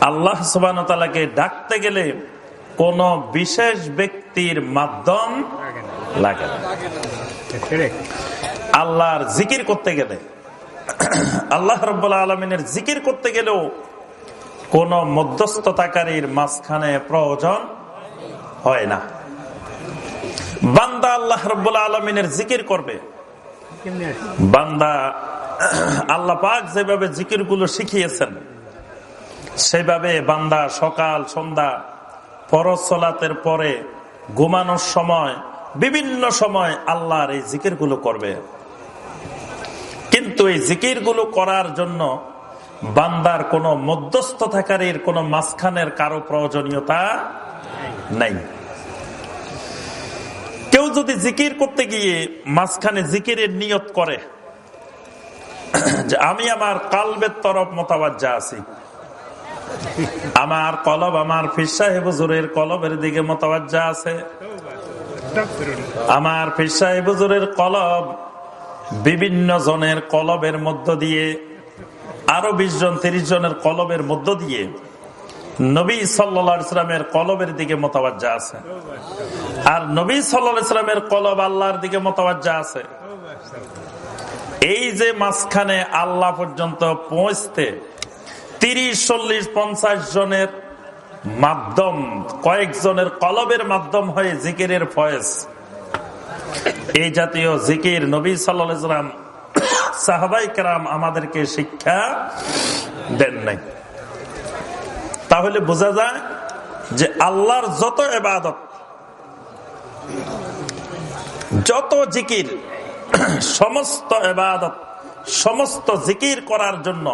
[SPEAKER 1] আল্লাহ সুবানকে ডাকতে গেলে কোন বিশেষ ব্যক্তির মাধ্যম লাগে না। আল্লাহর জিকির করতে গেলে, আল্লাহ রব্বুল্লাহ আলমিনের জিকির করতে গেলেও কোন মধ্যস্থতাকারীর মাঝখানে প্রয়োজন হয় না। বান্দা আল্লাহ রব্বুল্লাহ আলমিনের জিকির করবে। বান্দা আল্লাহ পাক যেভাবে জিকিরগুলো শিখিয়েছেন, সেভাবে বান্দা সকাল, সন্ধ্যা পরসলাতের পরে ঘুমানোর সময় বিভিন্ন সময় আল্লাহর এই জিকিরগুলো করবে। কিন্তু এই জিকিরগুলো করার জন্য বান্দার কোন মধ্যস্থতাকারীর, কোন মাঝখানের কারও প্রয়োজনীয়তা নাই। কেউ যদি জিকির করতে গিয়ে মাঝখানে জিকিরের নিয়ত করে, যে আমি আমার কালবের তরফ মোতাবাজ্জা আছি, আমার কলব আমার ফিরসাহেব হুজুরের কলবের দিকে মোতাবাজ্জা আছে আমার ফিরসাহেব হুজুরের কলব বিভিন্ন জনের কলবের মধ্য দিয়ে, আরও বিশ জন, তিরিশ জনের কলবের মধ্য দিয়ে নবী সাল্লা ইসলামের কলবের দিকে মোতাবাজ্জা আছে। আর নবী সাল্লা ইসলামের কলব আল্লাহর দিকে মোতাবাজ্জা আছে। এই যে মাঝখানে আল্লাহ পর্যন্ত পৌঁছতে তিরিশ, চল্লিশ, পঞ্চাশ জনের মাধ্যম, কয়েকজনের কলবের মাধ্যম হয়ে জিকিরের ফয়েজ। এই জাতীয় জিকির নবী সাল্লাম সাহাবাই কেরাম আমাদেরকে শিক্ষা দেন নাই। তাহলে বোঝা যায় যে আল্লাহর যত এবাদত যত জিকির, সমস্ত এবাদত সমস্ত জিকির করার জন্য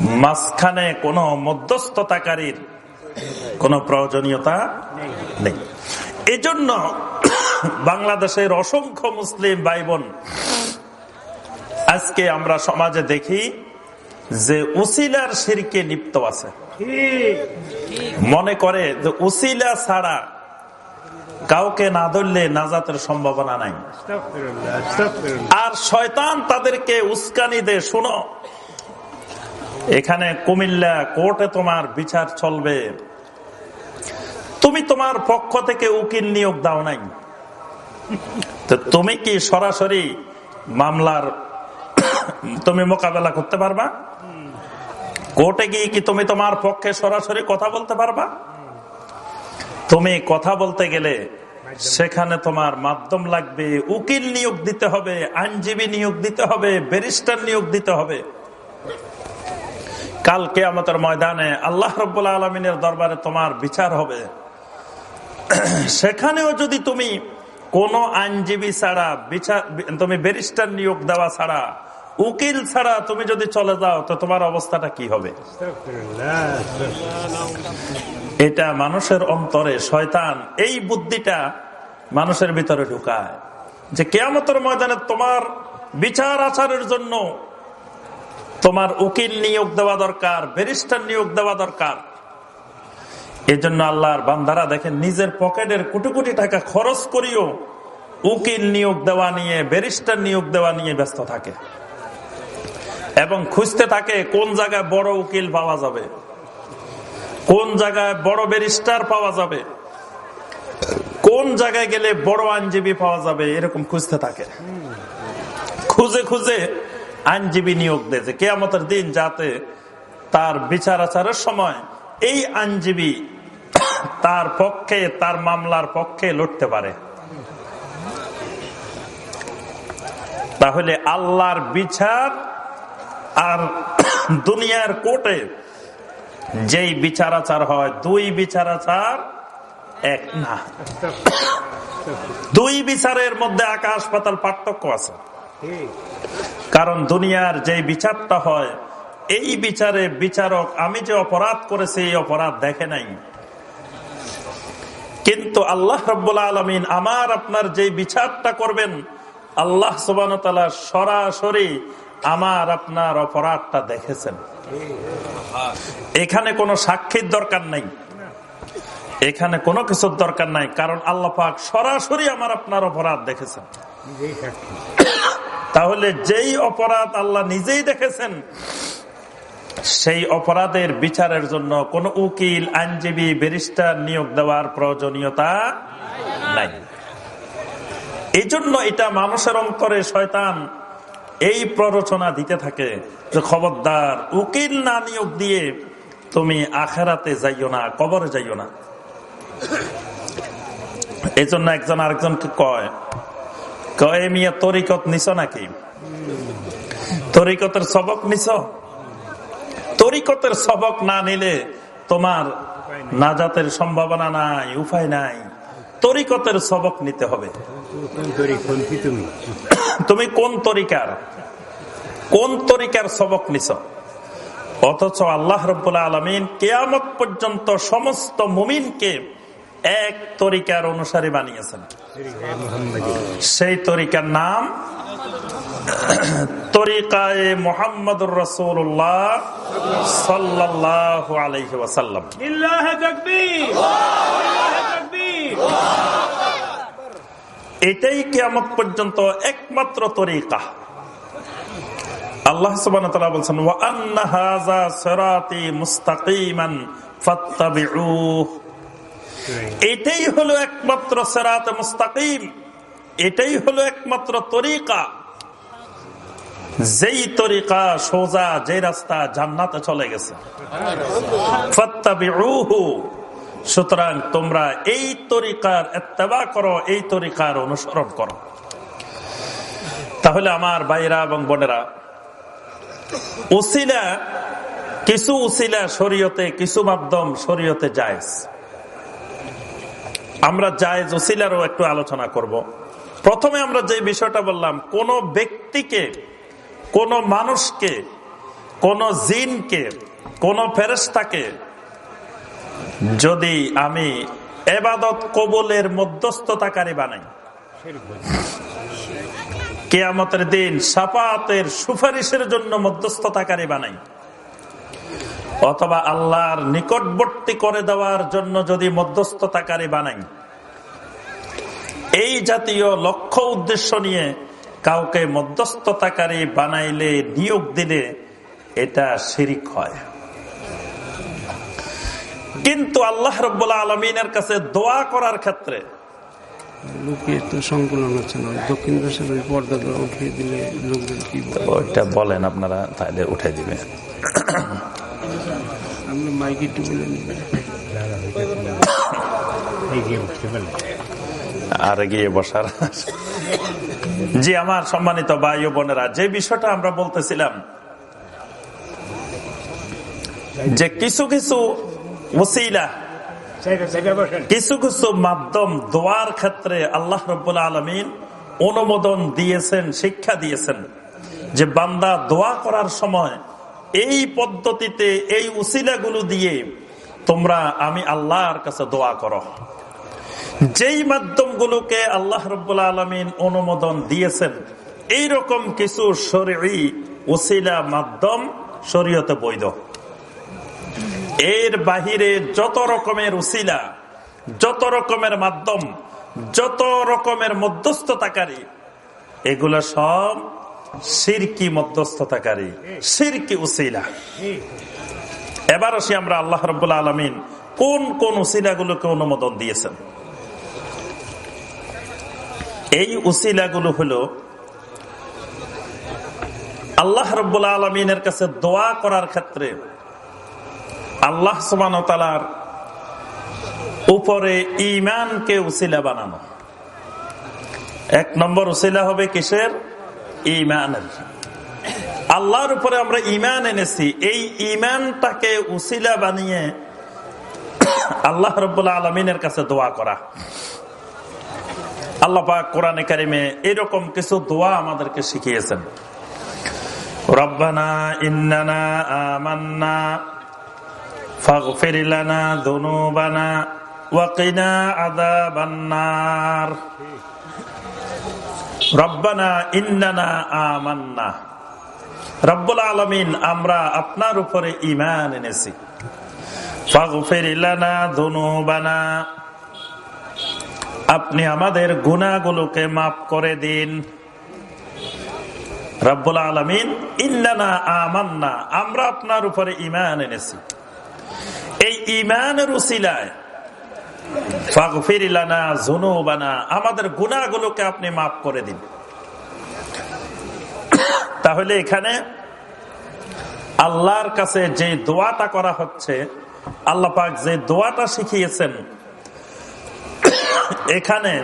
[SPEAKER 1] মাঝখানে কোন মধ্যস্থতাকারীর কোন প্রয়োজনীয়তা নেই। এজন্য বাংলাদেশের অসংখ্য মুসলিম ভাই বোন আজকে আমরা সমাজে দেখি যে উসিলার সিরকে লিপ্ত আছে। মনে করে যে উসিলা ছাড়া কাউকে না ধরলে নাজাতের সম্ভাবনা নাই। আর শয়তান তাদেরকে উস্কানি দে শুনো। এখানে কুমিল্লা কোর্টে তোমার বিচার চলবে। তুমি তোমার পক্ষ থেকে উকিল নিয়োগ দাও নাই। তো তুমি কি সরাসরি মামলার তুমি মোকাবেলা করতে পারবা? কোর্টে গিয়ে কি তুমি তোমার পক্ষে সরাসরি কথা বলতে পারবা? তুমি কথা বলতে গেলে সেখানে তোমার মাধ্যম লাগবে, উকিল নিয়োগ দিতে হবে, আইনজীবী নিয়োগ দিতে হবে, ব্যারিস্টার নিয়োগ দিতে হবে। কালকে আমাদের ময়দানে আল্লাহ রব্বুল্লা আলমিনের দরবারে তোমার বিচার হবে। সেখানেও যদি তুমি কোন আইনজীবী ছাড়া বিচার তুমি ব্যারিস্টার নিয়োগ দেওয়া ছাড়া, উকিল ছাড়া তুমি যদি চলে যাও, তো তোমার অবস্থাটা কি হবে? এটা মানুষের অন্তরে শয়তান এই বুদ্ধিটা মানুষের ভিতরে ঢুকায় যে কেয়ামতের ময়দানে তোমার বিচার আচারের জন্য তোমার উকিল নিয়োগ দেওয়া দরকার, ব্যারিস্টার নিয়োগ দেওয়া দরকার। এই জন্য আল্লাহর বান্দারা দেখেন, নিজের পকেটের কোটি কোটি টাকা খরচ করিও উকিল নিয়োগ দেওয়া নিয়ে, ব্যারিস্টার নিয়োগ দেওয়া নিয়ে ব্যস্ত থাকে। এবং খুঁজতে থাকে কোন জায়গায় বড় উকিল পাওয়া যাবে, কোন জায়গায় বড় ব্যারিস্টার পাওয়া যাবে, কোন জায়গায় গেলে বড় আইনজীবী পাওয়া যাবে, এরকম খুঁজতে থাকে। খুঁজে খুঁজে আইনজীবী নিয়োগ দেয় যে কেয়ামতের দিন যাতে তার বিচার আচারের সময় এই আইনজীবী তার পক্ষে, তার মামলার পক্ষে লড়তে পারে। তাহলে আল্লাহর বিচার আর দুনিয়ার কোর্টে যেই বিচারাচার হয়, দুই বিচারাচার এক না। দুই বিচারের মধ্যে আকাশ পাতাল পার্থক্য আছে। কারণ দুনিয়ার যে বিচারটা হয়, এই বিচারে বিচারক, আমি যে অপরাধ করেছি, এই অপরাধ দেখে নাই। কিন্তু আল্লাহ রব্বুল্লা আলমিন আমার, আপনার যে বিচারটা করবেন, আল্লাহ সুবান সরাসরি আমার, আপনার অপরাধটা দেখেছেন। এখানে কোনো সাক্ষীর দরকার নাই। এখানে কোনো কিছুর দরকার নাই, কারণ আল্লাহ পাক সরাসরি আমার, আপনার অপরাধ দেখেছেন। তাহলে যেই অপরাধ আল্লাহ নিজেই দেখেছেন, সেই অপরাধের বিচারের জন্য কোন উকিল, আইনজীবী, ব্যারিস্টার নিয়োগ দেওয়ার প্রয়োজনীয়তা নাই। এই জন্য এটা মানুষের অন্তরে শয়তান এই প্ররোচনা দিতে থাকে যে, খবরদার, উকিল না নিয়োগ দিয়ে তুমি আখেরাতে যাইও না, কবরে যাইও না। এই জন্য একজন আরেকজনকে কয় কয়ে মিয়া, তরিকত নিছ নাকি? তরিকতের সবক নিছ? তরিকতের সবক না নিলে তোমার নাজাতের সম্ভাবনা নাই, উপায় নাই। তরিকতের সবক নিতে হবে। তুমি কোন তরিকার? কোন তরিকার সবক নিছ? অথচ আল্লাহ রব্বুল্লা আলমিন কেয়ামত পর্যন্ত সমস্ত মুমিনকে এক তরিকার অনুসারে বানিয়েছেন। সেই তরিকার নাম তরিকায় মোহাম্মদুর রসুল্লাহ সাল্লাহ আলহি ওয়াসাল্লাম। এটাই কেয়ামত পর্যন্ত একমাত্র তরিকা। আল্লাহ সুবান বলছেন মুস্তাকিমান এটাই হলো একমাত্র সেরাত মুস্তাকিম, এটাই হলো একমাত্র তরিকা। যেই তরিকা সোজা যে রাস্তা জান্নাতে চলে গেছে। সুতরাং তোমরা এই তরিকার এত্তেবা করো, এই তরিকার অনুসরণ করো। তাহলে আমার ভাইরা এবং বোনেরা, উসিলা, কিছু উসিলা শরীয়তে, কিছু মাধ্যম শরীয়তে জায়জ। আমরা জায়জ উসিলারও একটু আলোচনা করব। প্রথমে আমরা যে বিষয়টা বললাম, কোন ব্যক্তিকে, কোন মানুষকে, কোন জিনকে, কোন ফেরেস্তাকে যদি আমি এবাদত কবলের মধ্যস্থতাকারী বানাই, কেয়ামতের দিন সাপাতের সুপারিশের জন্য মধ্যস্থতাকারী বানাই অথবা আল্লাহর নিকটবর্তী করে দেওয়ার জন্য যদি মধ্যস্থতাকারী বানাই। এই জাতীয় লক্ষ্য উদ্দেশ্য নিয়ে কাউকে মধ্যস্থতাকারী বানাইলে নিয়োগ দিলে এটা শিরিক হয়। কিন্তু আল্লাহ রব্বুল্লা আলমিনের কাছে দোয়া করার ক্ষেত্রে
[SPEAKER 3] লোকের তো সংকুলন হচ্ছে না। দক্ষিণ দেশের ওই পর্দাটা উঠিয়ে দিলে লোকজন কি
[SPEAKER 1] বলেন আপনারা তাহলে উঠে দিবে
[SPEAKER 3] আমরা মাইক একটু বলে
[SPEAKER 1] আর গিয়ে বসার জি, আমার সম্মানিত ভাই বোনেরা, যে বিষয়টা আমরা বলতেছিলাম, যে কিছু কিছু ওসিলা, কিছু কিছু মাধ্যম দোয়ার ক্ষেত্রে আল্লাহ রব্বুল আলমিন অনুমোদন দিয়েছেন, শিক্ষা দিয়েছেন, যে বান্দা দোয়া করার সময় এই পদ্ধতিতে, এই উসিলাগুলো দিয়ে তোমরা আমি আল্লাহর কাছে দোয়া করো। যেই মাধ্যমগুলোকে আল্লাহ রব্বুল্লা আলমিন অনুমোদন দিয়েছেন এই রকম কিছু শরী ওসিলা মাধ্যম শরীয়তে বৈধ। এর বাহিরে যত রকমের উসিলা, যত রকমের মাধ্যম, যত রকমের মধ্যস্থতাকারী, এগুলো সব সিরকি মধ্যস্থতাকারী, সিরকি উসিলা। এবার আসি আমরা আল্লাহ রব্বুল্লা আলমিন কোন কোন উসিলাগুলোকে অনুমোদন দিয়েছেন। এই উসিলাগুলো হলো, আল্লাহ রব্বুল্লা আলমিনের কাছে দোয়া করার ক্ষেত্রে আল্লাহ সুবান তালার উপরে ইমানকে উসিলা বানানো। এক নম্বর উসিলা হবে কিসের? আল্লাহর উপরে আমরা ইমান এনেছি। এই ইমানটাকে উসিলা বানিয়ে আল্লাহ রব্বুল্লা আলমিনের কাছে দোয়া করা। আল্লাহ কোরআনে কারিমে এরকম কিছু দোয়া আমাদেরকে শিখিয়েছেন। রব্বানা ইন্নানা আমান্না রব্বানা ইন্নানা আমান্না। রব্বুল আলামিন, আমরা আপনার উপরে ঈমান এনেছি। আপনি আমাদের গুণাগুলোকে মাফ করে দিন। রব্বুল আলমিন, ইন্নানা আমান্না, আমরা আপনার উপরে ইমান এনেছি। এই ইমানের উসিলায় আমাদের গুণাগুলোকে আপনি মাফ করে দিন। তাহলে এখানে আল্লাহর কাছে যে দোয়াটা করা হচ্ছে, আল্লাহ পাক যে দোয়াটা শিখিয়েছেন, এখানে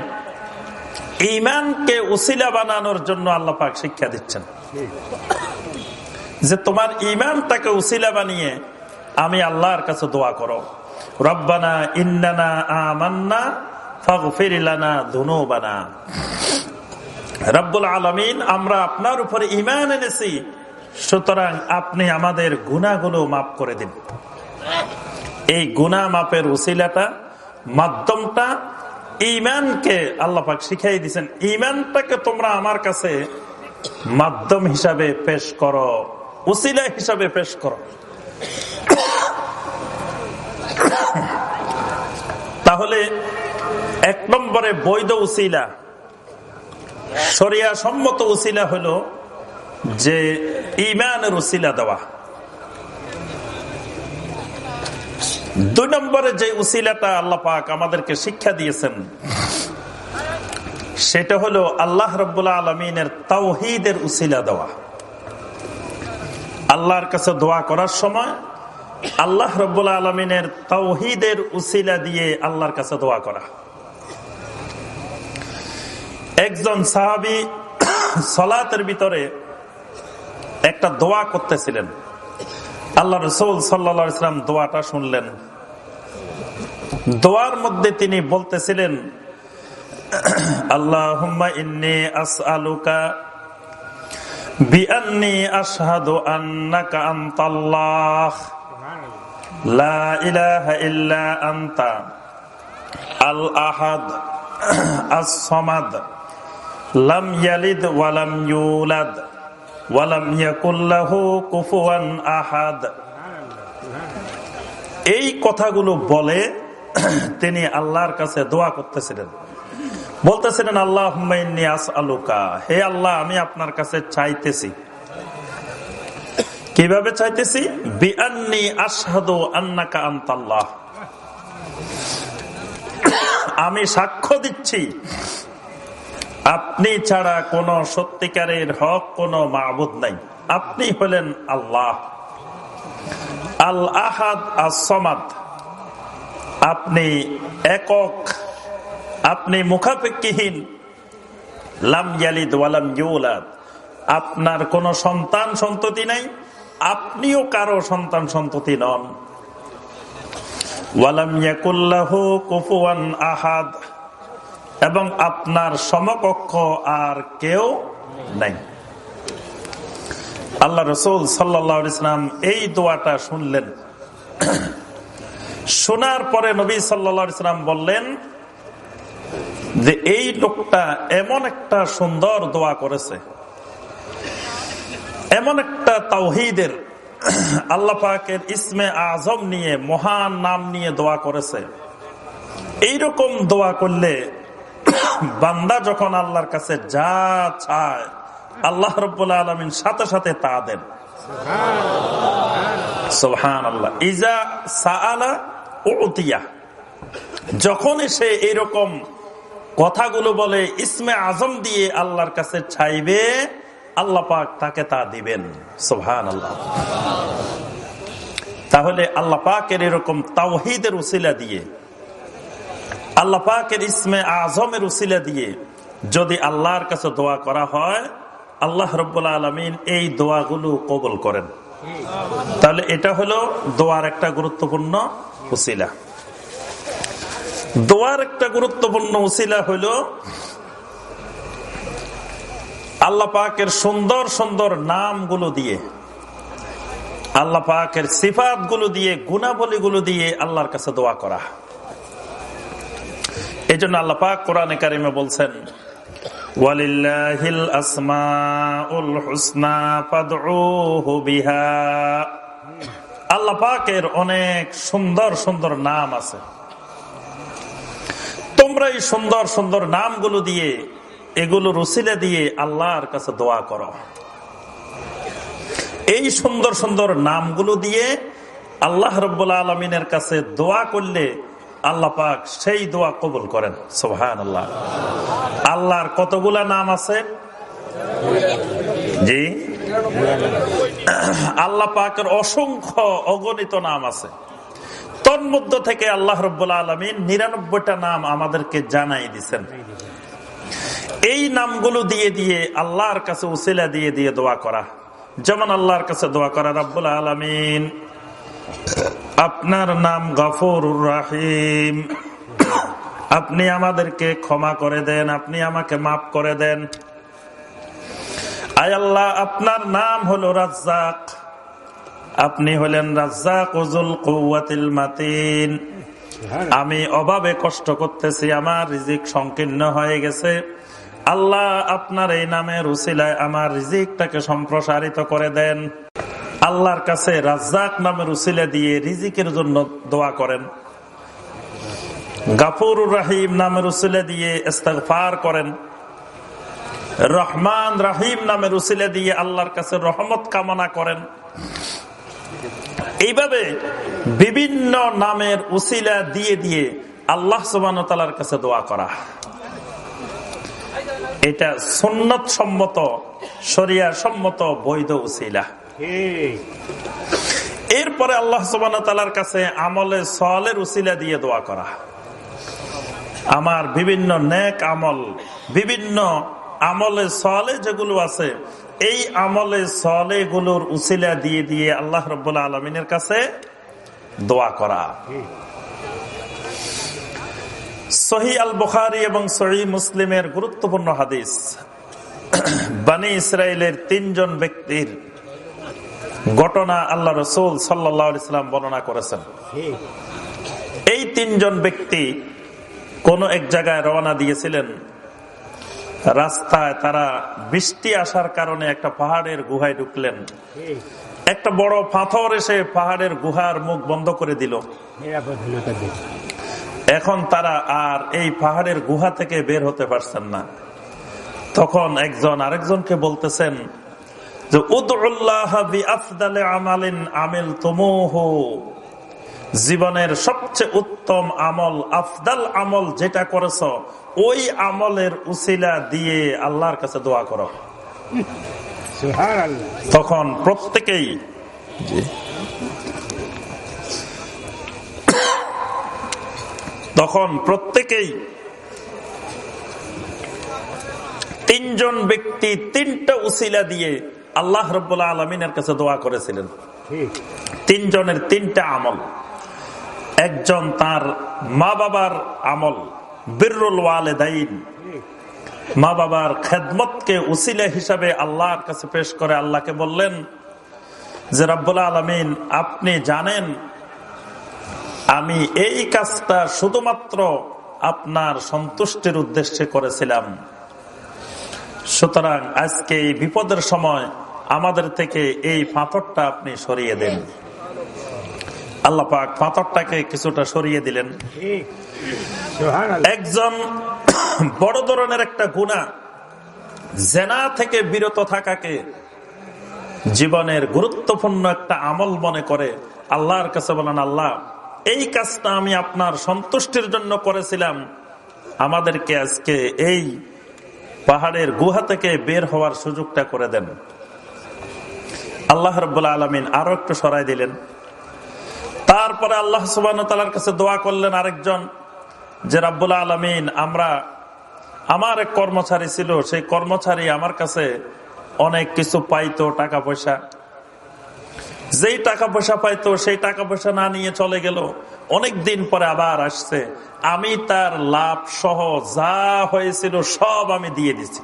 [SPEAKER 1] ইমানকে উসিলা বানানোর জন্য আল্লাহ পাক শিক্ষা দিচ্ছেন। যে তোমার ইমানটাকে উসিলা বানিয়ে আমি আল্লাহর কাছে দোয়া করো রব্বানা ইন্নানা আমান্না ফাগফিরিলানা ধুনুবানা রব্বুল আলমিন, আমরা আপনার উপরে ইমান এনেছি। সুতরাং আপনি আমাদের গুণাগুলো মাফ করে দিন। এই গুণা মাপের উসিলাটা, মাধ্যমটা ইমানকে আল্লাপাক শিখাই দিচ্ছেন ইমানটাকে তোমরা আমার কাছে মাধ্যম হিসাবে পেশ করো, উসিলা হিসাবে পেশ করো। তাহলে এক নম্বরে বৈধ উসিলা। সরিয়া সম্মত উসিলা হলো যে ইমানের উসিলা দেওয়া। দুই নম্বরে যে উসিলাটা আল্লাহ পাক আমাদেরকে শিক্ষা দিয়েছেন, সেটা হলো আল্লাহ রব্বুল্লা আলমিনের তাওহিদের উসিলা দেওয়া। আল্লাহর কাছে দোয়া করার সময় আল্লাহ রব্বুল্লা আলমিনের তাওহিদের উসিলা দিয়ে আল্লাহর কাছে দোয়া করা। একজন সাহাবি সলাতের ভিতরে একটা দোয়া করতেছিলেন। আল্লাহ রসুল সাল্লা ইসলাম দোয়াটা শুনলেন। দোয়ার মধ্যে তিনি বলতেছিলেন আল্লাহ ইন্নি আসআলুকা বিআন্নি আশহাদু আনতাল্লাহ। লা আনতা। লাম ইয়ালিদ ওয়া লাম ইউলাদ। ওয়া লাম কুফুয়ান আহাদ। এই কথাগুলো বলে তিনি আল্লাহর কাছে দোয়া করতেছিলেন। বলতেছিলেন আল্লাহ আলুকা হে আল্লাহ, আমি আপনার কাছে চাইতেছি। কীভাবে চাইতেছি? বিআন্নি আশহাদু আন্নাকা আনতাল্লাহ। আমি সাক্ষ্য দিচ্ছি। আপনি ছাড়া কোন সত্যিকারের হক, কোন মাহবুদ নাই। আপনি হলেন আল্লাহ। আল আহাদ আসমাদ আপনি একক। আপনি মুখাপেক্ষিহীন। লাম ইয়ালিদ ওয়ালাম ইউলাদ। আপনার কোন সন্তান সন্ততি নাই। আপনিও কারও সন্তান সন্ততি নন। আহাদ। এবং আপনার সমকক্ষ আর কেউ নাই। আল্লাহ রসুল সাল্লাহ ইসলাম এই দোয়াটা শুনলেন। শোনার পরে নবী সাল্লা ইসলাম বললেন যে, এই লোকটা এমন একটা সুন্দর দোয়া করেছে। এমন একটা তাওহিদের আল্লাহ পাকের ইসমে আজম নিয়ে, মহান নাম নিয়ে দোয়া করেছে। এইরকম দোয়া করলে বান্দা যখন আল্লাহর কাছে যা চায়, আল্লাহ রব্বুল্লা আলমিন সাথে সাথে তা দেন। সোহান আল্লাহ ইজা সাআলা উতিয়া। যখন সে এরকম কথাগুলো বলে, ইসমে আজম দিয়ে আল্লাহর কাছে চাইবে আল্লাহ পাক তাকে তা দিবেন সোহান আল্লাহ তাহলে আল্লাহ পাকের এরকম তাওহিদের উসিলা দিয়ে, আল্লাহ পাকের ইসমে আজমের উসিলা দিয়ে যদি আল্লাহর কাছে দোয়া করা হয়, আল্লাহ রব্বুল্লা আলমিন এই দোয়াগুলো কবল করেন। তাহলে এটা হলো দোয়ার একটা গুরুত্বপূর্ণ উসিলা। দোয়ার একটা গুরুত্বপূর্ণ উসিলা হলো আল্লাহ পাকের সুন্দর সুন্দর নামগুলো দিয়ে, আল্লাহ পাকের সিফাতগুলো দিয়ে গুণাবলী গুলো দিয়ে আল্লাহর কাছে দোয়া করা। এই জন্য আল্লাহ পাক কোরআনে কারিমে বলছেন, ওয়ালিল্লাহিল আসমাউল পাকের অনেক সুন্দর সুন্দর নাম আছে। তোমরা এই সুন্দর সুন্দর নামগুলো দিয়ে এগুলো রসিলে দিয়ে আল্লাহর কাছে দোয়া করো। এই সুন্দর সুন্দর নামগুলো দিয়ে আল্লাহ রব্বুল্লা আলমিনের কাছে দোয়া করলে আল্লাহ পাক সেই দোয়া কবুল করেন। সোহান আল্লাহ আল্লাহর কতগুলা নাম আছে? জি। আল্লাহ পাকের অসংখ্য অগণিত নাম আছে। তন্মধ্য থেকে আল্লাহ রব্বুল্লা আলমিন নিরানব্বইটা নাম আমাদেরকে জানাই দিচ্ছেন এই নামগুলো দিয়ে দিয়ে আল্লাহর কাছে উসিলা দিয়ে দিয়ে দোয়া করা। যেমন আল্লাহর কাছে দোয়া করা রব্বুল আলমিন আপনার নাম গফর রাহিম। আপনি আমাদেরকে ক্ষমা করে দেন আপনি আমাকে মাফ করে দেন। আয় আল্লাহ আপনার নাম হলো রাজ্জাক। আপনি হলেন রাজ্জাক উজুল কৌয়াতিল মাতিন। আমি অভাবে কষ্ট করতেছি আমার রিজিক সংকীর্ণ হয়ে গেছে। আল্লাহ আপনার এই নামের উসিলায় আমার রিজিকটাকে সম্প্রসারিত করে দেন। আল্লাহর কাছে রাজ্জাক নামের উসিলা দিয়ে রিজিকের জন্য দোয়া করেন। গাফুর রাহিম নামের উসিলা দিয়ে ইস্তেগফার করেন। রহমান রাহিম নামের উসিলা দিয়ে আল্লাহর কাছে রহমত কামনা করেন। এইভাবে বিভিন্ন নামের উসিলা দিয়ে দিয়ে আল্লাহ সুবাহর কাছে দোয়া করা। এটা সুন্নত সম্মত শরিয়া সম্মত বৈধ উসিলা। এরপরে আল্লাহ সুবাহর কাছে আমলে সলের উসিলা দিয়ে দোয়া করা। আমার বিভিন্ন নেক আমল বিভিন্ন আমলে সলে যেগুলো আছে এই আমলে সলে গুলোর উসিলা দিয়ে দিয়ে আল্লাহ রব্বুল্লা আলমিনের কাছে দোয়া করা। সহি আল বুখারি এবং সহি মুসলিমের গুরুত্বপূর্ণ হাদিস। বানী ইসরায়েলের তিনজন ব্যক্তির ঘটনা আল্লাহ রসুল সাল্লাম বর্ণনা করেছেন। এই তিনজন ব্যক্তি কোন এক জায়গায় রওনা দিয়েছিলেন। রাস্তায় তারা বৃষ্টি আসার কারণে একটা পাহাড়ের গুহায় ঢুকলেন। একটা বড় পাথর এসে পাহাড়ের গুহার মুখ বন্ধ করে দিল। এখন তারা আর এই পাহাড়ের গুহা থেকে বের হতে পারছেন না। তখন একজন আরেকজনকে বলতেছেন যে আমিল তুমুহ জীবনের সবচেয়ে উত্তম আমল আফদাল আমল যেটা করেছ ওই আমলের উসিলা দিয়ে আল্লাহর কাছে দোয়া করো। তখন প্রত্যেকেই তখন প্রত্যেকেই তিনজন ব্যক্তি তিনটা উসিলা দিয়ে আল্লাহ রব্বুল্লাহ আলমিনের কাছে দোয়া করেছিলেন। তিনজনের তিনটা আমল। একজন তার মা বাবার আমল বিরুল ওয়ালেদাইন। মা বাবার খেদমতকে উসিলা হিসাবে আল্লাহর কাছে পেশ করে আল্লাহকে বললেন যে রব্বুল্লাহ আলমিন আপনি জানেন আমি এই কাজটা শুধুমাত্র আপনার সন্তুষ্টির উদ্দেশ্যে করেছিলাম। সুতরাং আজকে এই বিপদের সময় আমাদের থেকে এই পাথরটা আপনি সরিয়ে দেন। আল্লাহ পাক পাথরটাকে কিছুটা সরিয়ে দিলেন। একজন বড় ধরনের একটা গুণা জেনা থেকে বিরত থাকাকে জীবনের গুরুত্বপূর্ণ একটা আমল মনে করে আল্লাহর কাছে বলেন আল্লাহ এই কাজটা আমি আপনার সন্তুষ্টির জন্য করেছিলাম। আমাদেরকে আজকে এই পাহাড়ের গুহা থেকে বের হওয়ার সুযোগটা করে দেন। আল্লাহ রব্বুল্লা আলমিন আরও একটু সরাই দিলেন। তারপরে আল্লাহ সুবাহর কাছে দোয়া করলেন আরেকজন যে, রাব্বুল আলমিন, আমরা, আমার এক কর্মচারী ছিল, সেই কর্মচারী আমার কাছে অনেক কিছু পাইতো, টাকা পয়সা। যেই টাকা পয়সা পাইতো সেই টাকা পয়সা না নিয়ে চলে গেল। অনেক দিন পরে আবার আসছে। আমি তার লাভ সহ যা হয়েছিল সব আমি দিয়ে দিছি।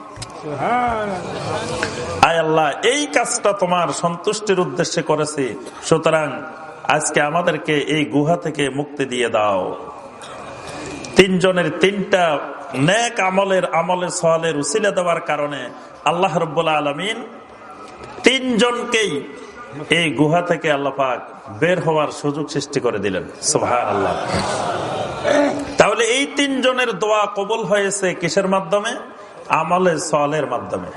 [SPEAKER 1] আয় আল্লাহ এই কাজটা তোমার সন্তুষ্টির উদ্দেশ্যে করেছি। সুতরাং আজকে আমাদেরকে এই গুহা থেকে মুক্তি দিয়ে দাও। তিনজনের তিনটা নেক আমলের আমলের সহালের উসিলে দেওয়ার কারণে আল্লাহ রব্বুল্লা আলমিন তিনজনকেই এই গুহা থেকে আল্লাহ পাক বের হওয়ার সুযোগ সৃষ্টি করে দিলেন। আল্লাহ তাহলে এই তিনজনের দোয়া কবল হয়েছে কিসের মাধ্যমে? আমলে সলের মাধ্যমে।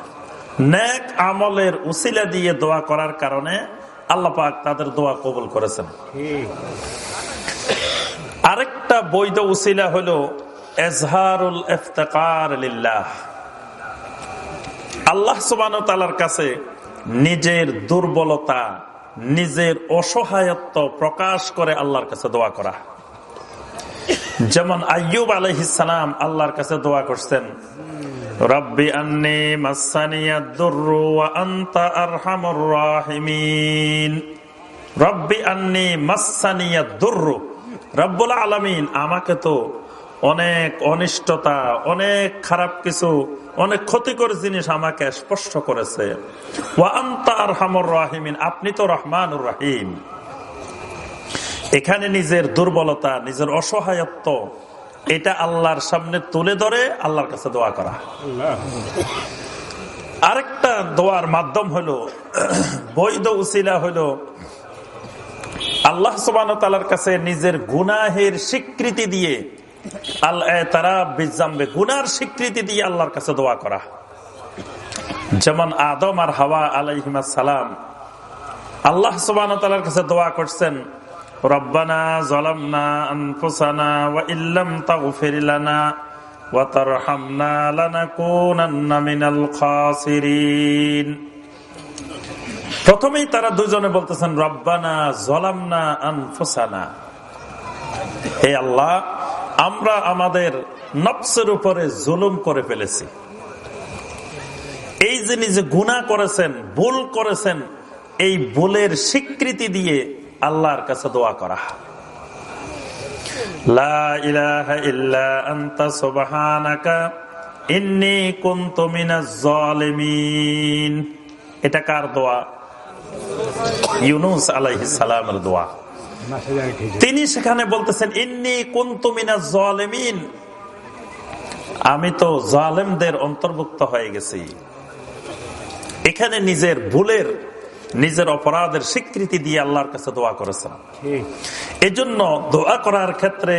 [SPEAKER 1] নেক আমলের উসিলা দিয়ে দোয়া করার কারণে আল্লাহ পাক তাদের দোয়া কবল করেছেন। আরেকটা বৈধ উসিলা হলো, এজহারুল লিল্লাহ। আল্লাহ সুবান তালার কাছে নিজের দুর্বলতা, নিজের অসহায়ত্ব প্রকাশ করে আল্লাহর কাছে দোয়া করা। যেমন আয়ুব আলহিসাম আল্লাহর কাছে দোয়া করছেন, রব্বি আন্নি মাসানিয়া দুর্রু আন্তা আরহামুর রাহিমিন। রব্বি আন্নি মাসানিয়া দুর্রু। রব্বুল আলমিন, আমাকে তো অনেক অনিষ্টতা, অনেক খারাপ কিছু অনেক ক্ষতিকর জিনিস আমাকে স্পষ্ট করেছে। আপনি তো রহমানুর রাহিম। এখানে নিজের দুর্বলতা, নিজের অসহায়ত্ব, এটা আল্লাহর সামনে তুলে ধরে আল্লাহর কাছে দোয়া করা। আরেকটা দোয়ার মাধ্যম হলো, বৈধ উসিলা হলো, আল্লাহ সুবান কাছে নিজের গুনাহের স্বীকৃতি দিয়ে গুনার স্বীকৃতি দিয়ে আল্লাহর কাছে দোয়া করা। যেমন আদম আর হাওয়া আলাইহিমা সালাম, আল্লাহ কাছে দোয়া করছেন প্রথমেই তারা দুজনে বলতেছেন, রব্বানা জলামনা আনফুসানা। হে আল্লাহ আমরা আমাদের নফসের উপরে জুলুম করে ফেলেছি। এই যে গুণা করেছেন, ভুল করেছেন, এই ভুলের স্বীকৃতি দিয়ে আল্লাহর কাছে দোয়া করা। এটা কার দোয়া? ইউনুস আলাইহিস সালামের দোয়া। তিনি সেখানে বলতেছেন ইন্নি কুন্তুমিনা জলেমিন। আমি তো জালেমদের অন্তর্ভুক্ত হয়ে গেছি। এখানে নিজের ভুলের নিজের অপরাধের স্বীকৃতি দিয়ে আল্লাহর কাছে দোয়া করেছেন। এজন্য দোয়া করার ক্ষেত্রে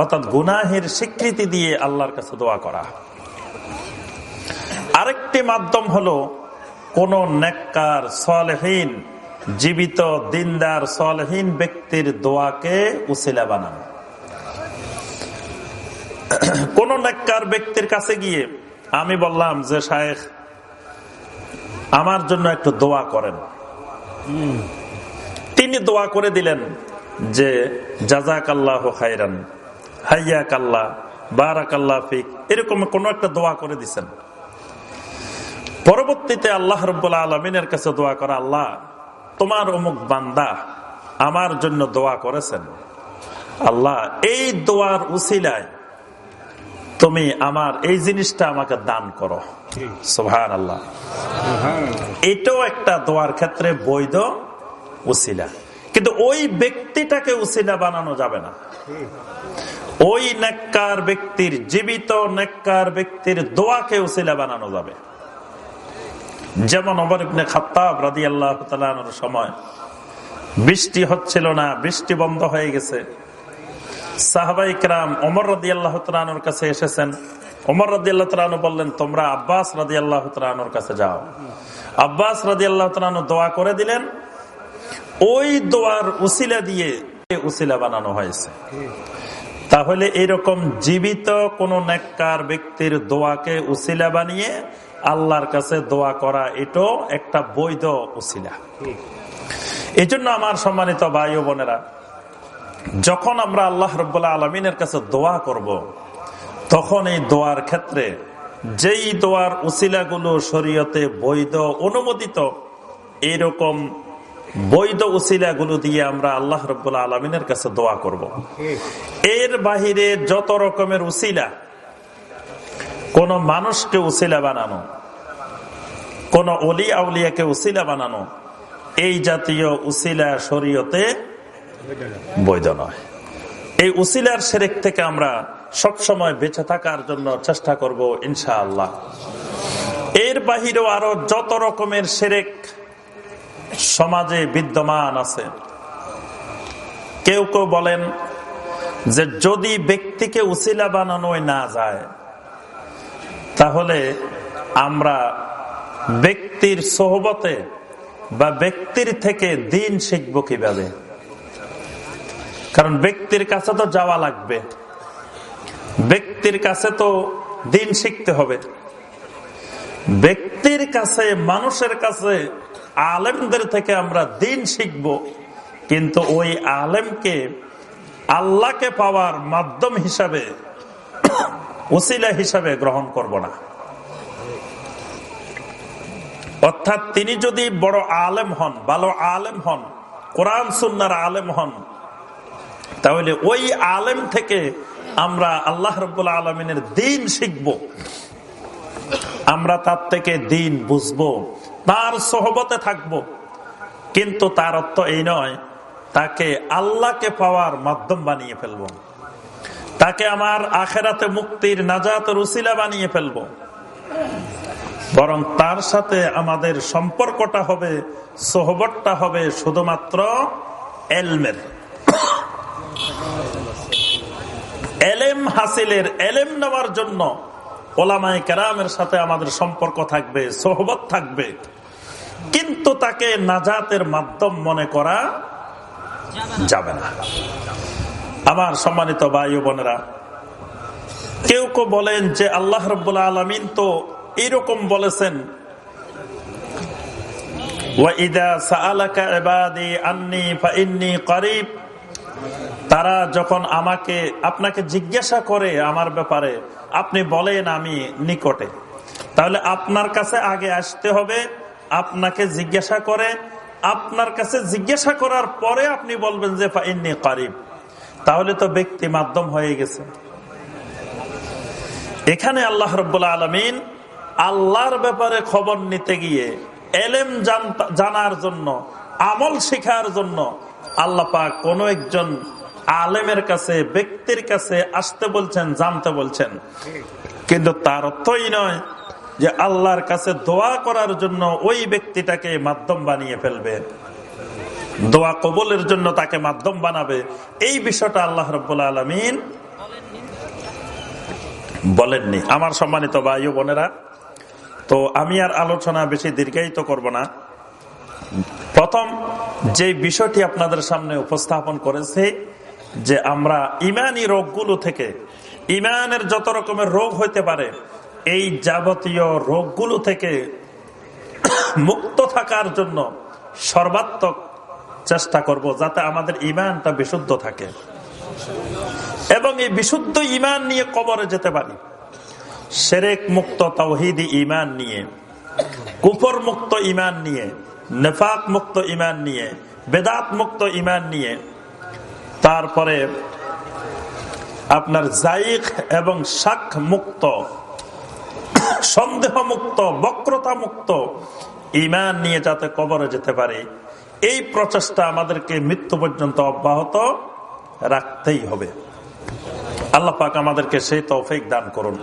[SPEAKER 1] অর্থাৎ গুনাহের স্বীকৃতি দিয়ে আল্লাহর কাছে দোয়া করা। আরেকটি মাধ্যম হলো কোন নেককার সলহীন জীবিত দিনদার সলহীন ব্যক্তির দোয়াকে উসিলা বানান কোন নেককার ব্যক্তির কাছে গিয়ে আমি বললাম যে, শায়েখ, আমার জন্য একটু দোয়া করেন। তিনি দোয়া করে দিলেন যে আল্লাহ ফিক। এরকম কোন একটা দোয়া করে দিচ্ছেন পরবর্তীতে আল্লাহ রব্বুল্লাহ আলমিনের কাছে দোয়া করা, আল্লাহ তোমার অমুক বান্দা আমার জন্য দোয়া করেছেন। আল্লাহ, এই দোয়ার উসিলায় তুমি আমার এই জিনিসটা আমাকে দান করো। সোহান আল্লাহ এটাও একটা দোয়ার ক্ষেত্রে বৈধ উসিলা। কিন্তু ওই ব্যক্তিটাকে উসিলা বানানো যাবে না। ওই নেককার ব্যক্তির, জীবিত নেককার ব্যক্তির দোয়াকে উসিলা বানানো যাবে। যেমন অমর খাত্তাব রাদি আল্লাহ সময়, বৃষ্টি হচ্ছিল না, বৃষ্টি বন্ধ হয়ে গেছে। সাহাবাইকরাম অমর রাদি আল্লাহ তালানোর কাছে এসেছেন। অমর রাদি আল্লাহ বললেন, তোমরা আব্বাস রাদি আল্লাহ তালানোর কাছে যাও। আব্বাস রাদি আল্লাহ তালানু দোয়া করে দিলেন। ওই দোয়ার উসিলা দিয়ে উসিলা বানানো হয়েছে। তাহলে এরকম জীবিত কোন নেককার ব্যক্তির দোয়াকে উসিলা বানিয়ে আল্লাহর কাছে দোয়া করা, এটাও একটা বৈধ উসিলা এই জন্য আমার সম্মানিত ভাই ও বোনেরা, যখন আমরা আল্লাহ রব্বুল্লাহ আলমিনের কাছে দোয়া করব। তখন এই দোয়ার ক্ষেত্রে যেই দোয়ার উসিলাগুলো শরীয়তে বৈধ, অনুমোদিত, এরকম বৈধ উসিলাগুলো দিয়ে আমরা আল্লাহ রব্বুল্লাহ আলমিনের কাছে দোয়া করব। এর বাহিরে যত রকমের উসিলা কোন মানুষকে উসিলা বানানো, কোন অলি আউলিয়াকে উসিলা বানানো, এই জাতীয় উসিলা শরীয়তে বৈধ নয়। এই উসিলার সেরেক থেকে আমরা সবসময় বেঁচে থাকার জন্য চেষ্টা করব ইনশাআল্লাহ। এর বাহিরেও আরও যত রকমের সেরেক সমাজে বিদ্যমান আছে। কেউ কেউ বলেন যে যদি ব্যক্তিকে উসিলা বানানো না যায় তাহলে আমরা ব্যক্তির সোহবতে বা ব্যক্তির থেকে দিন শিখব কীভাবে? কারণ ব্যক্তির কাছে তো যাওয়া লাগবে। ব্যক্তির কাছে তো দিন শিখতে হবে। ব্যক্তির কাছে, মানুষের কাছে, আলেমদের থেকে আমরা দিন শিখব। কিন্তু ওই আলেমকে আল্লাহকে পাওয়ার মাধ্যম হিসাবে ওসিলা হিসাবে গ্রহণ করব না। অর্থাৎ তিনি যদি বড় আলেম হন, ভালো আলেম হন, কোরআন, সুন্নার আলেম হন, তাহলে ওই আলেম থেকে আমরা আল্লাহ রব্বুল্লা আলমিনের দিন শিখব। আমরা তার থেকে দিন বুঝব, তার সহবতে থাকব। কিন্তু তার অর্থ এই নয়, তাকে আল্লাহকে পাওয়ার মাধ্যম বানিয়ে ফেলব। তাকে আমার আখেরাতে মুক্তির নাজাতের উসিলা বানিয়ে ফেলব। বরং তার সাথে আমাদের সম্পর্কটা হবে, সোহবতটা হবে শুধুমাত্র এলমের। এলেম হাসিলের, এলেম নেওয়ার জন্য ওলামাই কেরামের সাথে আমাদের সম্পর্ক থাকবে, সোহবত থাকবে। কিন্তু তাকে নাজাতের মাধ্যম মনে করা যাবে না। আমার সম্মানিত ভাই বোনেরা, কেউ কেউ বলেন যে আল্লাহ রব্বুল্লা আলমিন তো এইরকম বলেছেন তারা যখন আমাকে, আপনাকে জিজ্ঞাসা করে আমার ব্যাপারে, আপনি বলেন আমি নিকটে তাহলে আপনার কাছে আগে আসতে হবে, আপনাকে জিজ্ঞাসা করে, আপনার কাছে জিজ্ঞাসা করার পরে আপনি বলবেন যে ফাইন্নি কারিব তাহলে তো ব্যক্তি মাধ্যম হয়ে গেছে। এখানে আল্লাহ রব্বুল্লা আলমিন আল্লাহর ব্যাপারে খবর নিতে গিয়ে এলেম জানার জন্য, আমল শিখার জন্য আল্লাহ পাক কোনো একজন আলেমের কাছে, ব্যক্তির কাছে আসতে বলছেন, জানতে বলছেন। কিন্তু তার অর্থই নয় যে আল্লাহর কাছে দোয়া করার জন্য ওই ব্যক্তিটাকে মাধ্যম বানিয়ে ফেলবে। দোয়া কবলের জন্য তাকে মাধ্যম বানাবে। এই বিষয়টা আল্লাহ রব্বুল আলমিন বলেননি। আমার সম্মানিত ভাই বোনেরা, তো আমি আর আলোচনা বেশি দীর্ঘায়িত করব না। প্রথম, যে বিষয়টি আপনাদের সামনে উপস্থাপন করেছে, যে আমরা ইমানি রোগগুলো থেকে, ইমানের যত রকমের রোগ হইতে পারে, এই যাবতীয় রোগগুলো থেকে মুক্ত থাকার জন্য সর্বাত্মক চেষ্টা করব যাতে আমাদের ইমানটা বিশুদ্ধ থাকে। এবং এই বিশুদ্ধ ইমান নিয়ে কবরে যেতে পারি। সেরেক মুক্ত তৌহিদি ইমান নিয়ে, কুফর মুক্ত ইমান নিয়ে, নেফাক মুক্ত ইমান নিয়ে, বেদাত মুক্ত ইমান নিয়ে, তারপরে আপনার জাইক এবং শাক মুক্ত, সন্দেহ মুক্ত, বক্রতা মুক্ত ইমান নিয়ে যাতে কবরে যেতে পারে। এই প্রচেষ্টা আমাদেরকে মৃত্যু পর্যন্ত অব্যাহত রাখতেই হবে। আল্লাহ পাক আমাদেরকে সেই তৌফিক দান করুন।